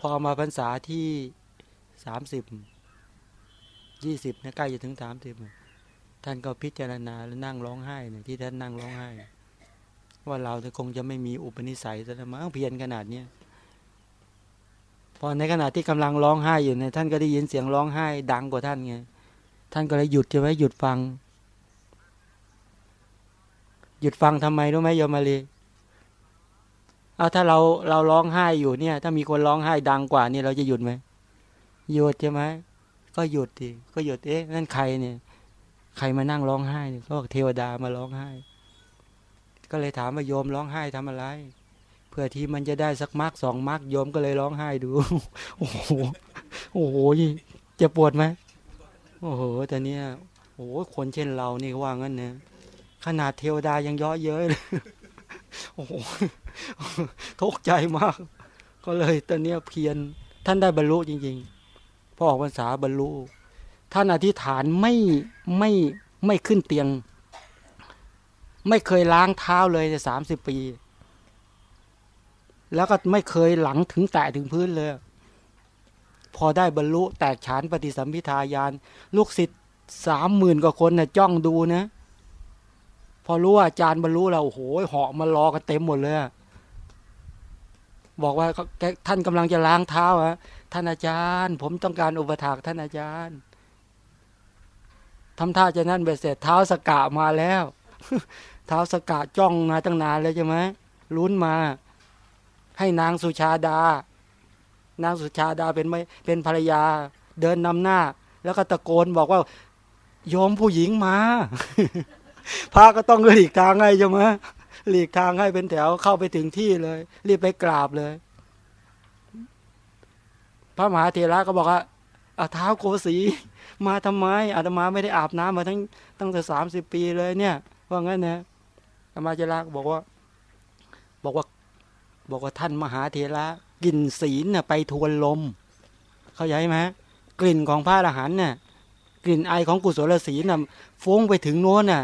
พอมาพรรษาที่สามสิบยี่สิบนะใกล้จะถึงสามสิบท่านก็พิจารณาแล้วนั่งร้องไห้เนี่ยที่ท่านนั่งร้องไห้ ว่าเราจะคงจะไม่มีอุปนิสัยจะมั้งเพียรขนาดเนี้ยพอในขณะที่กำลังร้องไห้อยู่เนี่ยท่านก็ได้ยินเสียงร้องไห้ ดังกว่าท่านไงท่านก็เลยหยุดจะไว้หยุดฟัง หยุดฟังทำไมรู้ไหมโยมาลี เอาถ้าเราเราร้องไห้อยู่เนี่ย ถ้ามีคนร้องไห้ดังกว่านี่เราจะหยุดไหมหยุดใช่ไหมก็หยุดทีก็หยุดเอ๊ะนั่นใครเนี่ย ใครมานั่งร้องไห้เนี่ยก็เทวดามาร้องไห้ ก็เลยถามว่าโยมร้องไห้ทำอะไร เพื่อที่มันจะได้สักมาร์กสองมาร์กโยมก็เลยร้องไห้ดู โอ้โหโอ้โหจะปวดไหมโอ้โหแต่เนี้ยโอ้โหคนเช่นเรานี่ว่างั้นเนี่ยขนาดเทวดายังย่อเย้ยเลยโอ้โห ทุกใจมาก ก็เลยตอนนี้เพียรท่านได้บรรลุจริงๆพอออกพรรษาบรรลุท่านอธิษฐานไม่ไม่ไม่ขึ้นเตียง ไม่เคยล้างเท้าเลยในสามสิบปี แล้วก็ไม่เคยหลังถึงแตะถึงพื้นเลย พอได้บรรลุแตกฉานปฏิสัมพิทายาน ลูกศิษย์สามหมื่นกว่าคนนะ่ะจ้องดูนะ พอรู้ว่าอาจารย์บรรลุแล้วโอ้โหเหาะมารอกันเต็มหมดเลย บอกว่าท่านกำลังจะล้างเท้าอะท่านอาจารย์ ผมต้องการอุปถากท่านอาจารย์ทำท่าจะนั่นเบ็ดเสร็จเท้าสกะมาแล้ว เท้าสกะจ้องมาตั้งนานเลยใช่ไหมลุ้นมา ให้นางสุชาดา นางสุชาดาเป็นไม่เป็นภรรยา เดินนำหน้า แล้วก็ตะโกนบอกว่าโยมผู้หญิงมาพระก็ต้องหลีกทางให้ใช่ไหม หลีกทางให้เป็นแถวเข้าไปถึงที่เลย รีบไปกราบเลย พระมหาเถระก็บอกว่าอาเท้าโกสีมาทำไมอาตมาไม่ได้อาบน้ำมาทั้งตั้งแต่สามสิบปีเลยเนี่ยว่างั้นนะอามาเจระบอกว่า บอกว่า บอกว่าท่านมหาเถระกลิ่นศีลน่ะไปทวนลม เข้าใจไหมกลิ่นของพระอรหันต์น่ะกลิ่นไอของกุศลศีลน่ะฟุ้งไปถึงโน้นน่ะ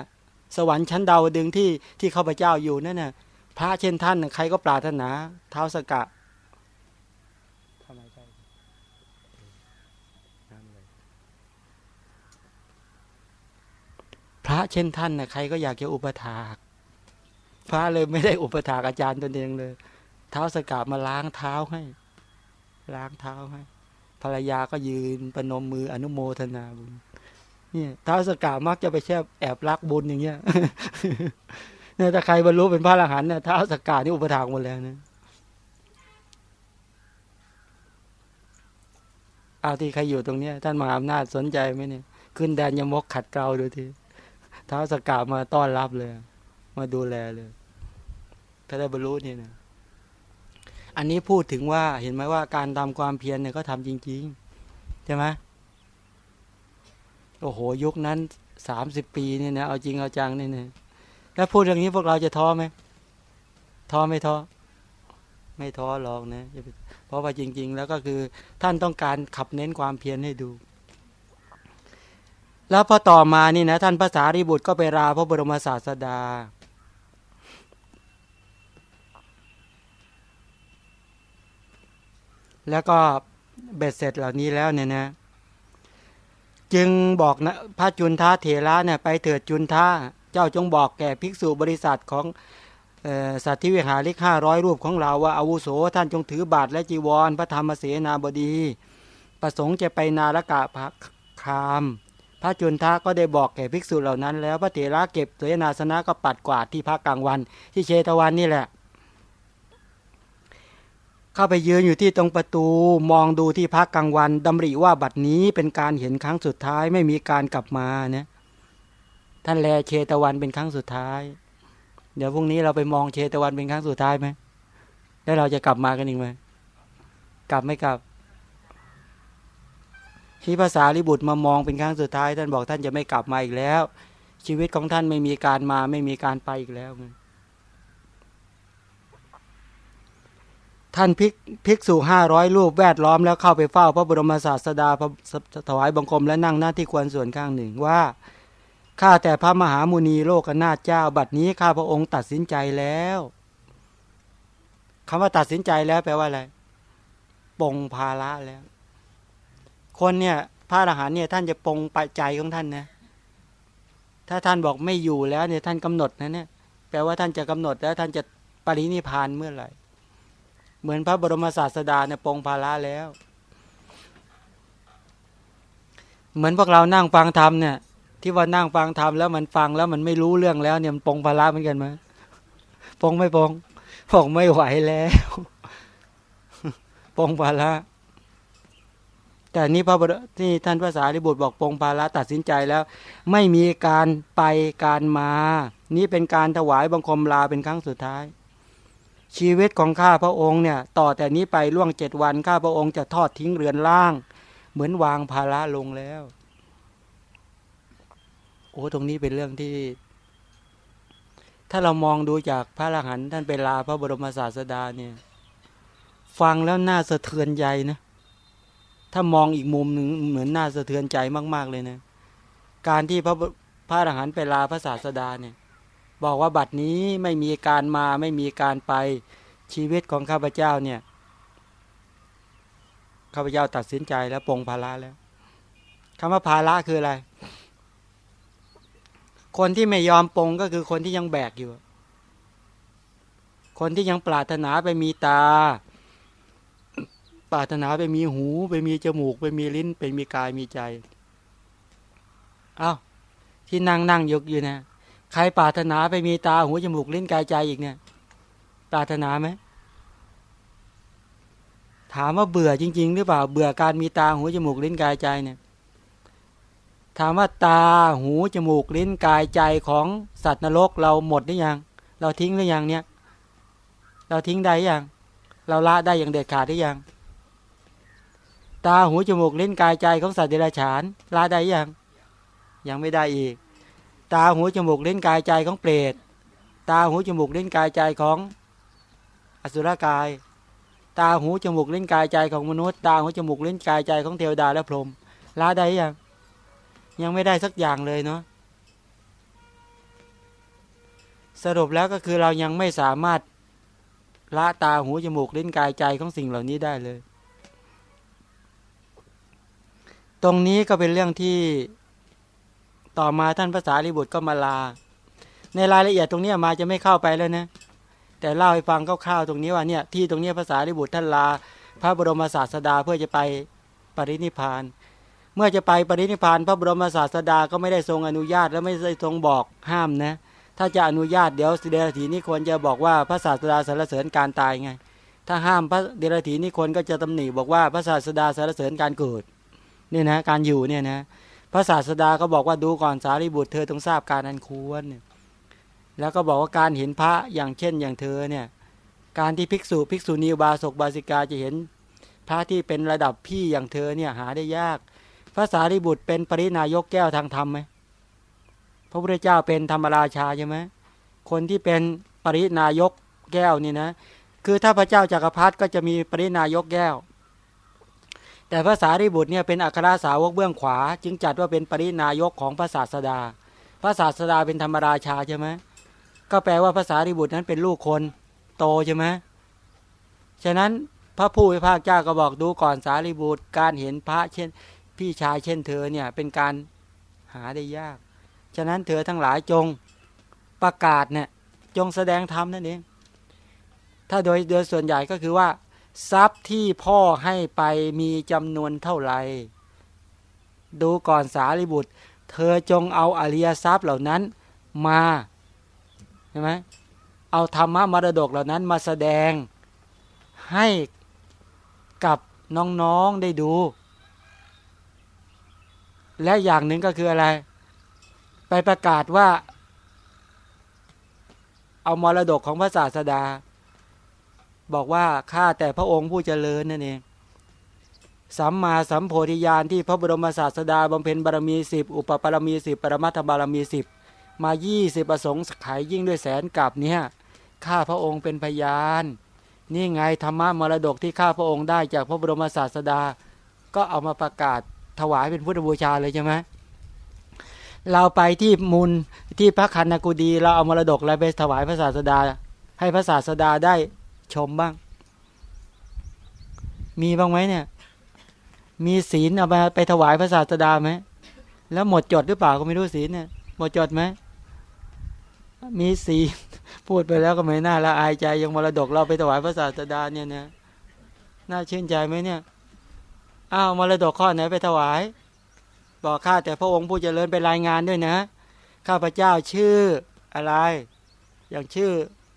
สวรรค์ชั้นดาวดึงที่ที่ข้าพเจ้าอยู่นั่นน่ะพระเช่นท่านใครก็ปรารถนาเท้าสกะพระเช่นท่านนะใครก็อยากจะอุปถาก พระเลยไม่ได้อุปถากอาจารย์ตนเองเลย เท้าสกามาล้างเท้าให้ ล้างเท้าให้ ภรรยาก็ยืนประนมมืออนุโมทนาบุญ เนี่ยท้าสก่ามักจะไปแช่แอบรักบุญอย่างเงี้ยเนี่ยถ้าใครบรรลุเป็นพระอรหันต์เนี่ยท้าสก่านี่อุปถากหมดแล้วนะเอาที่ใครอยู่ตรงเนี้ยท่านมหาอำนาจสนใจไหมเนี่ย ขึ้นแดนยมกขัดเกลาดูทีท้าสก่ามาต้อนรับเลย มาดูแลเลย ถ้าได้บรรลุเนี่ยนะอันนี้พูดถึงว่าเห็นไหมว่าการทำความเพียรเนี่ยก็ทำจริง ๆ ใช่ไหม โอ้โหยุคนั้นสามสิบปีเนี่ยนะเอาจริงเอาจังนี่นะแล้วพูดอย่างนี้พวกเราจะท้อไหมท้อไม่ท้อไม่ท้อหรอกนะเพราะว่าจริง ๆ แล้วก็คือท่านต้องการขับเน้นความเพียรให้ดู แล้วพอต่อมานี่นะท่านภาษาริบุตรก็ไปราพระบรมศาสดา แล้วก็เบ็ดเสร็จเหล่านี้แล้วเนี่ยนะ จึงบอกนะพระจุนท้าเถระเนี่ยไปเถิดจุนท้าเจ้าจงบอกแก่ภิกษุบริษัทของสัตว์ที่วิหาริกห้าร้อยรูปของเราว่าอาวุโสท่านจงถือบาทและจีวร พระธรรมเสนาบดี ประสงค์จะไปนารกะพระคาม พระจุนทะก็ได้บอกแก่ภิกษุเหล่านั้น แล้วพระเถระเก็บเสนาสนะก็ปัดกวาดที่พักกลางวัน ที่เชตวันนี่แหละ เข้าไปยืนอยู่ที่ตรงประตู มองดูที่พักกลางวันดำริว่าบัดนี้เป็นการเห็นครั้งสุดท้ายไม่มีการกลับมาเนี่ยท่านแลเชตวันเป็นครั้งสุดท้าย เดี๋ยวพรุ่งนี้เราไปมองเชตวันเป็นครั้งสุดท้ายไหมแล้วเราจะกลับมากันอีกไหมกลับไม่กลับที่ภาษาลิบุตรมามองเป็นครั้งสุดท้าย ท่านบอกท่านจะไม่กลับมาอีกแล้ว ชีวิตของท่านไม่มีการมาไม่มีการไปอีกแล้ว ท่านพิกภิกษุห้าร้อยรูปแวดล้อมแล้วเข้าไปเฝ้าพระบรมศาสดาพระถวายบังคมและนั่งหน้าที่ควรส่วนข้างหนึ่งว่าข้าแต่พระมหามุนีโลกนาถเจ้า บัดนี้ข้าพระองค์ตัดสินใจแล้วคำว่าตัดสินใจแล้วแปลว่าอะไรปงภาระแล้ว คนเนี่ยพระอรหันเนี่ย ท่านจะปงปัจจัยของท่านนะถ้าท่านบอกไม่อยู่แล้วเนี่ยท่านกำหนดนะเนี่ยแปลว่าท่านจะกำหนดแล้ว ท่านจะปรินิพานเมื่อไหร่ เหมือนพระบรมศาสดาเนี่ยปรงภาระแล้ว เหมือนพวกเรานั่งฟังธรรมเนี่ย ที่ว่านั่งฟังธรรมแล้วมันฟังแล้วมันไม่รู้เรื่องแล้ว เนี่ยมันปรงภาระเหมือนกันไหมปรงไม่ปรงปรงไม่ไหวแล้วปรงภาระแต่นี้พระบรที่ท่านภาษาริบุตรบอกปองภาระตัดสินใจแล้ว ไม่มีการไปการมา นี้เป็นการถวายบังคมลาเป็นครั้งสุดท้าย ชีวิตของข้าพระองค์เนี่ยต่อแต่นี้ไปล่วงเจ็ดวันข้าพระองค์จะทอดทิ้งเรือนล่าง เหมือนวางภาระลงแล้ว โอ้ตรงนี้เป็นเรื่องที่ ถ้าเรามองดูจากพระอรหันต์ท่านไปลาพระบรมศาสดาเนี่ย ฟังแล้วน่าสะเทือนใจนะถ้ามองอีกมุมหนึ่งเหมือนน่าสะเทือนใจมาก ๆเลยนะ การที่พระพระอรหันต์ไปลาพระศาสดาเนี่ย บอกว่าบัดนี้ไม่มีการมาไม่มีการไปชีวิตของข้าพเจ้าเนี่ยข้าพเจ้าตัดสินใจแล้วปรงภาระแล้วคำว่าภาระคืออะไร คนที่ไม่ยอมปรงก็คือคนที่ยังแบกอยู่ คนที่ยังปรารถนาไปมีตา ปรารถนาไปมีหู ไปมีจมูก ไปมีลิ้น ไปมีกายมีใจ เอา้าที่นั่งนั่งยกอยู่นะ ใครปรารถนาไปมีตาหูจมูกลิ้นกายใจอีกเนี่ย ปรารถนาไหมถามว่าเบื่อจริง ๆ หรือเปล่า เบื่อการมีตาหูจมูกลิ้นกายใจเนี่ย ถามว่าตาหูจมูกลิ้นกายใจของสัตว์นรกเราหมดหรือยัง เราทิ้งหรือยังเนี่ย เราทิ้งได้ยัง เราละได้อย่างเด็ดขาดหรือยัง ตาหูจมูกลิ้นกายใจของสัตว์เดรัจฉานละได้ยัง ยังไม่ได้อีก ตาหูจมูกเลิ้นกายใจของเปรตตาหูจมูกเลิ้นกายใจของอสุรกาย ตาหูจมูกเลิ้นกายใจของมนุษย์ ตาหูจมูกเลิ้นกายใจของเทวดาและพรหมละได้ยังยังไม่ได้สักอย่างเลยเนาะสรุปแล้วก็คือเรายังไม่สามารถละตาหูจมูกเลิ้นกายใจของสิ่งเหล่านี้ได้เลย ตรงนี้ก็เป็นเรื่องที่ ต่อมาท่านภาษาลิบุตรก็มาลา ในรายละเอียดตรงนี้มาจะไม่เข้าไปแล้วนะ แต่เล่าให้ฟังคร่าวๆตรงนี้ว่าเนี่ยที่ตรงนี้ภาษาลิบุตรท่านลา พระบรมศาสดาเพื่อจะไปปรินิพาน เมื่อจะไปปรินิพาน พระบรมศาสดาก็ไม่ได้ทรงอนุญาตและไม่ได้ทรงบอกห้ามนะ ถ้าจะอนุญาตเดี๋ยวเดรถีนี่ควรจะบอกว่าพระศาสดาสารเสริญการตายไง ถ้าห้ามพระเดรถีนี่คนก็จะตำหนิบอกว่าพระศาสดาสารเสริญการเกิดนี่นะการอยู่เนี่ยนะ พระศาสดาก็บอกว่าดูก่อนสารีบุตรเธอต้องทราบการอันควรแล้วก็บอกว่าการเห็นพระอย่างเช่นอย่างเธอเนี่ยการที่ภิกษุภิกษุณีบาศกบาสิกาจะเห็นพระที่เป็นระดับพี่อย่างเธอเนี่ยหาได้ยาก พระสารีบุตรเป็นปรินายกแก้วทางธรรมไหมพระพุทธเจ้าเป็นธรรมราชาใช่ไหมคนที่เป็นปรินายกแก้วนี่นะคือถ้าพระเจ้าจากักรพรรดิก็จะมีปรินายกแก้ว แต่ภาษาริบุตรเนี่ยเป็นอัครสาวกเบื้องขวา จึงจัดว่าเป็นปรินายกของพระศาสดา พระศาสดาเป็นธรรมราชาใช่ไหมก็แปลว่าภาษาริบุตรนั้นเป็นลูกคนโตใช่ไหมฉะนั้นพระผู้พิพากเจ้าก็บอกดูก่อนสารีบุตร การเห็นพระเช่นพี่ชายเช่นเธอเนี่ยเป็นการหาได้ยาก ฉะนั้นเธอทั้งหลายจงประกาศเนี่ยจงแสดงธรรมนั่นเองถ้าโดยโดยส่วนใหญ่ก็คือว่า ทรัพย์ที่พ่อให้ไปมีจำนวนเท่าไหร่ ดูก่อนสารีบุตร เธอจงเอาอริยทรัพย์เหล่านั้นมาใช่ไหมเอาธรรมะมรดกเหล่านั้นมาแสดงให้กับน้องๆได้ดู และอย่างหนึ่งก็คืออะไร ไปประกาศว่า เอามรดกของพระศาสดา บอกว่าข้าแต่พระองค์ผู้เจริญนั่นเองสัมมาสัมโพธิญาณที่พระบรมศาสดาบำเพ็ญบารมีสิบอุปปารมีสิบปรมัตถบารมีสิบมายี่สิบประสงค์ขายยิ่งด้วยแสนกับเนี่ยข้าพระองค์เป็นพยาน นี่ไงธรรมะมรดกที่ข้าพระองค์ได้จากพระบรมศาสดา ก็เอามาประกาศถวายเป็นพุทธบูชาเลยใช่ไหมเราไปที่มูลที่พระคันนกุดี เราเอามรดกอะไรไปถวายพระศาสดา ให้พระศาสดาได้ ชมบ้าง มีบ้างไหมเนี่ย มีศีลเอาไปไปถวายพระศาสดาไหมแล้วหมดจดหรือเปล่าก็ไม่รู้ศีลเนี่ย หมดจดไหมมีสีลพูดไปแล้วก็ไม่น่าละอายใจยังมรดกเราไปถวายพระศาสดาเนี่ยนะน่าชื่นใจไหมเนี่ยอ้าวมรดกข้อไหนไปถวาย บอกข้าแต่พระองค์ผู้เจริญไปรายงานด้วยนะ ข้าพเจ้าชื่ออะไร อย่างชื่อ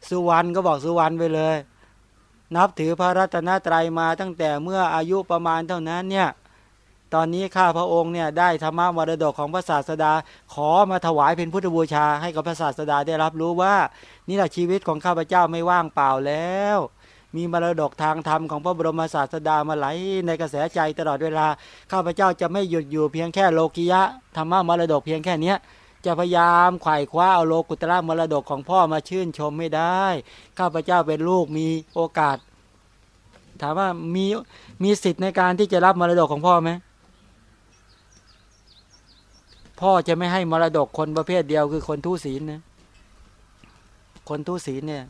สุวรรณก็บอกสุวรรณไปเลย นับถือพระรัตนตรัยมาตั้งแต่เมื่ออายุประมาณเท่านั้นเนี่ยตอนนี้ข้าพระองค์เนี่ยได้ธรรมะมรดกของพระศาสดา ขอมาถวายเป็นพุทธบูชาให้กับพระศาสดาได้รับรู้ว่า นี่แหละชีวิตของข้าพเจ้าไม่ว่างเปล่าแล้ว มีมรดกทางธรรมของพระบรมศาสดามาไหลในกระแสใจตลอดเวลา ข้าพเจ้าจะไม่หยุดอยู่เพียงแค่โลกิยะธรรมะมรดกเพียงแค่เนี้ย จะพยายามไขว่คว้าเอาโลกุตระมรดกของพ่อมาชื่นชมไม่ได้ ข้าพเจ้าเป็นลูกมีโอกาส ถามว่ามีมีสิทธิ์ในการที่จะรับมรดกของพ่อไหมพ่อจะไม่ให้มรดกคนประเภทเดียวคือคนทุศีลนะคนทุศีลเนี่ย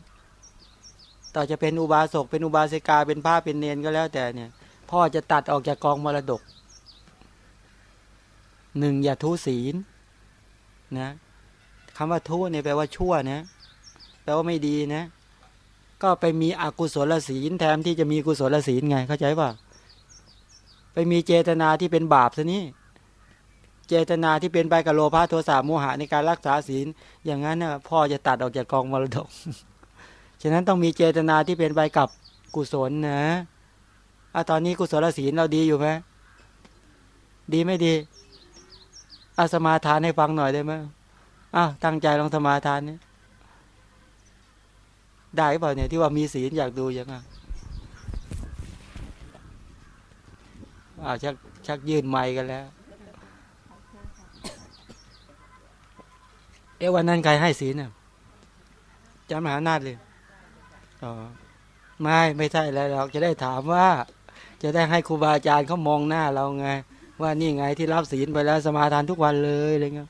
ต่อจะเป็นอุบาสกเป็นอุบาสิกาเป็นพระเป็นเนนก็แล้วแต่เนี่ย พ่อจะตัดออกจากกองมรดกหนึ่งอย่าทุศีล นะคำว่าทุเนี่ยแปลว่าชั่วนะแปลว่าไม่ดีนะ ก็ไปมีอกุศลศีลแทนที่จะมีกุศลศีลไง เข้าใจป่ะไปมีเจตนาที่เป็นบาปซะนี่เจตนาที่เป็นไปกับโลภะโทสะโมหะในการรักษาศีล อย่างนั้นน่ะพ่อจะตัดออกจากกองมรดก ฉะนั้นต้องมีเจตนาที่เป็นไปกับกุศลนะอะตอนนี้กุศลศีลเราดีอยู่ไหมดีไม่ดี อาสมาทานให้ฟังหน่อยได้ไหมอ้าวตั้งใจลองสมาทานเนี่ยได้เปล่าเนี่ยที่ว่ามีศีลอยากดูยังไงอ้าวชักชักยื่นไมค์กันแล้วเอ๊ะวันนั้นใครให้ศีลน่ะจำมหานาฏเลยอ๋อไม่ไม่ใช่แล้วเราจะได้ถามว่า จะได้ให้ครูบาอาจารย์เขามองหน้าเราไง ว่านี่ไงที่รับศีลไปแล้วสมาทานทุกวันเลยอะไรเงี้ย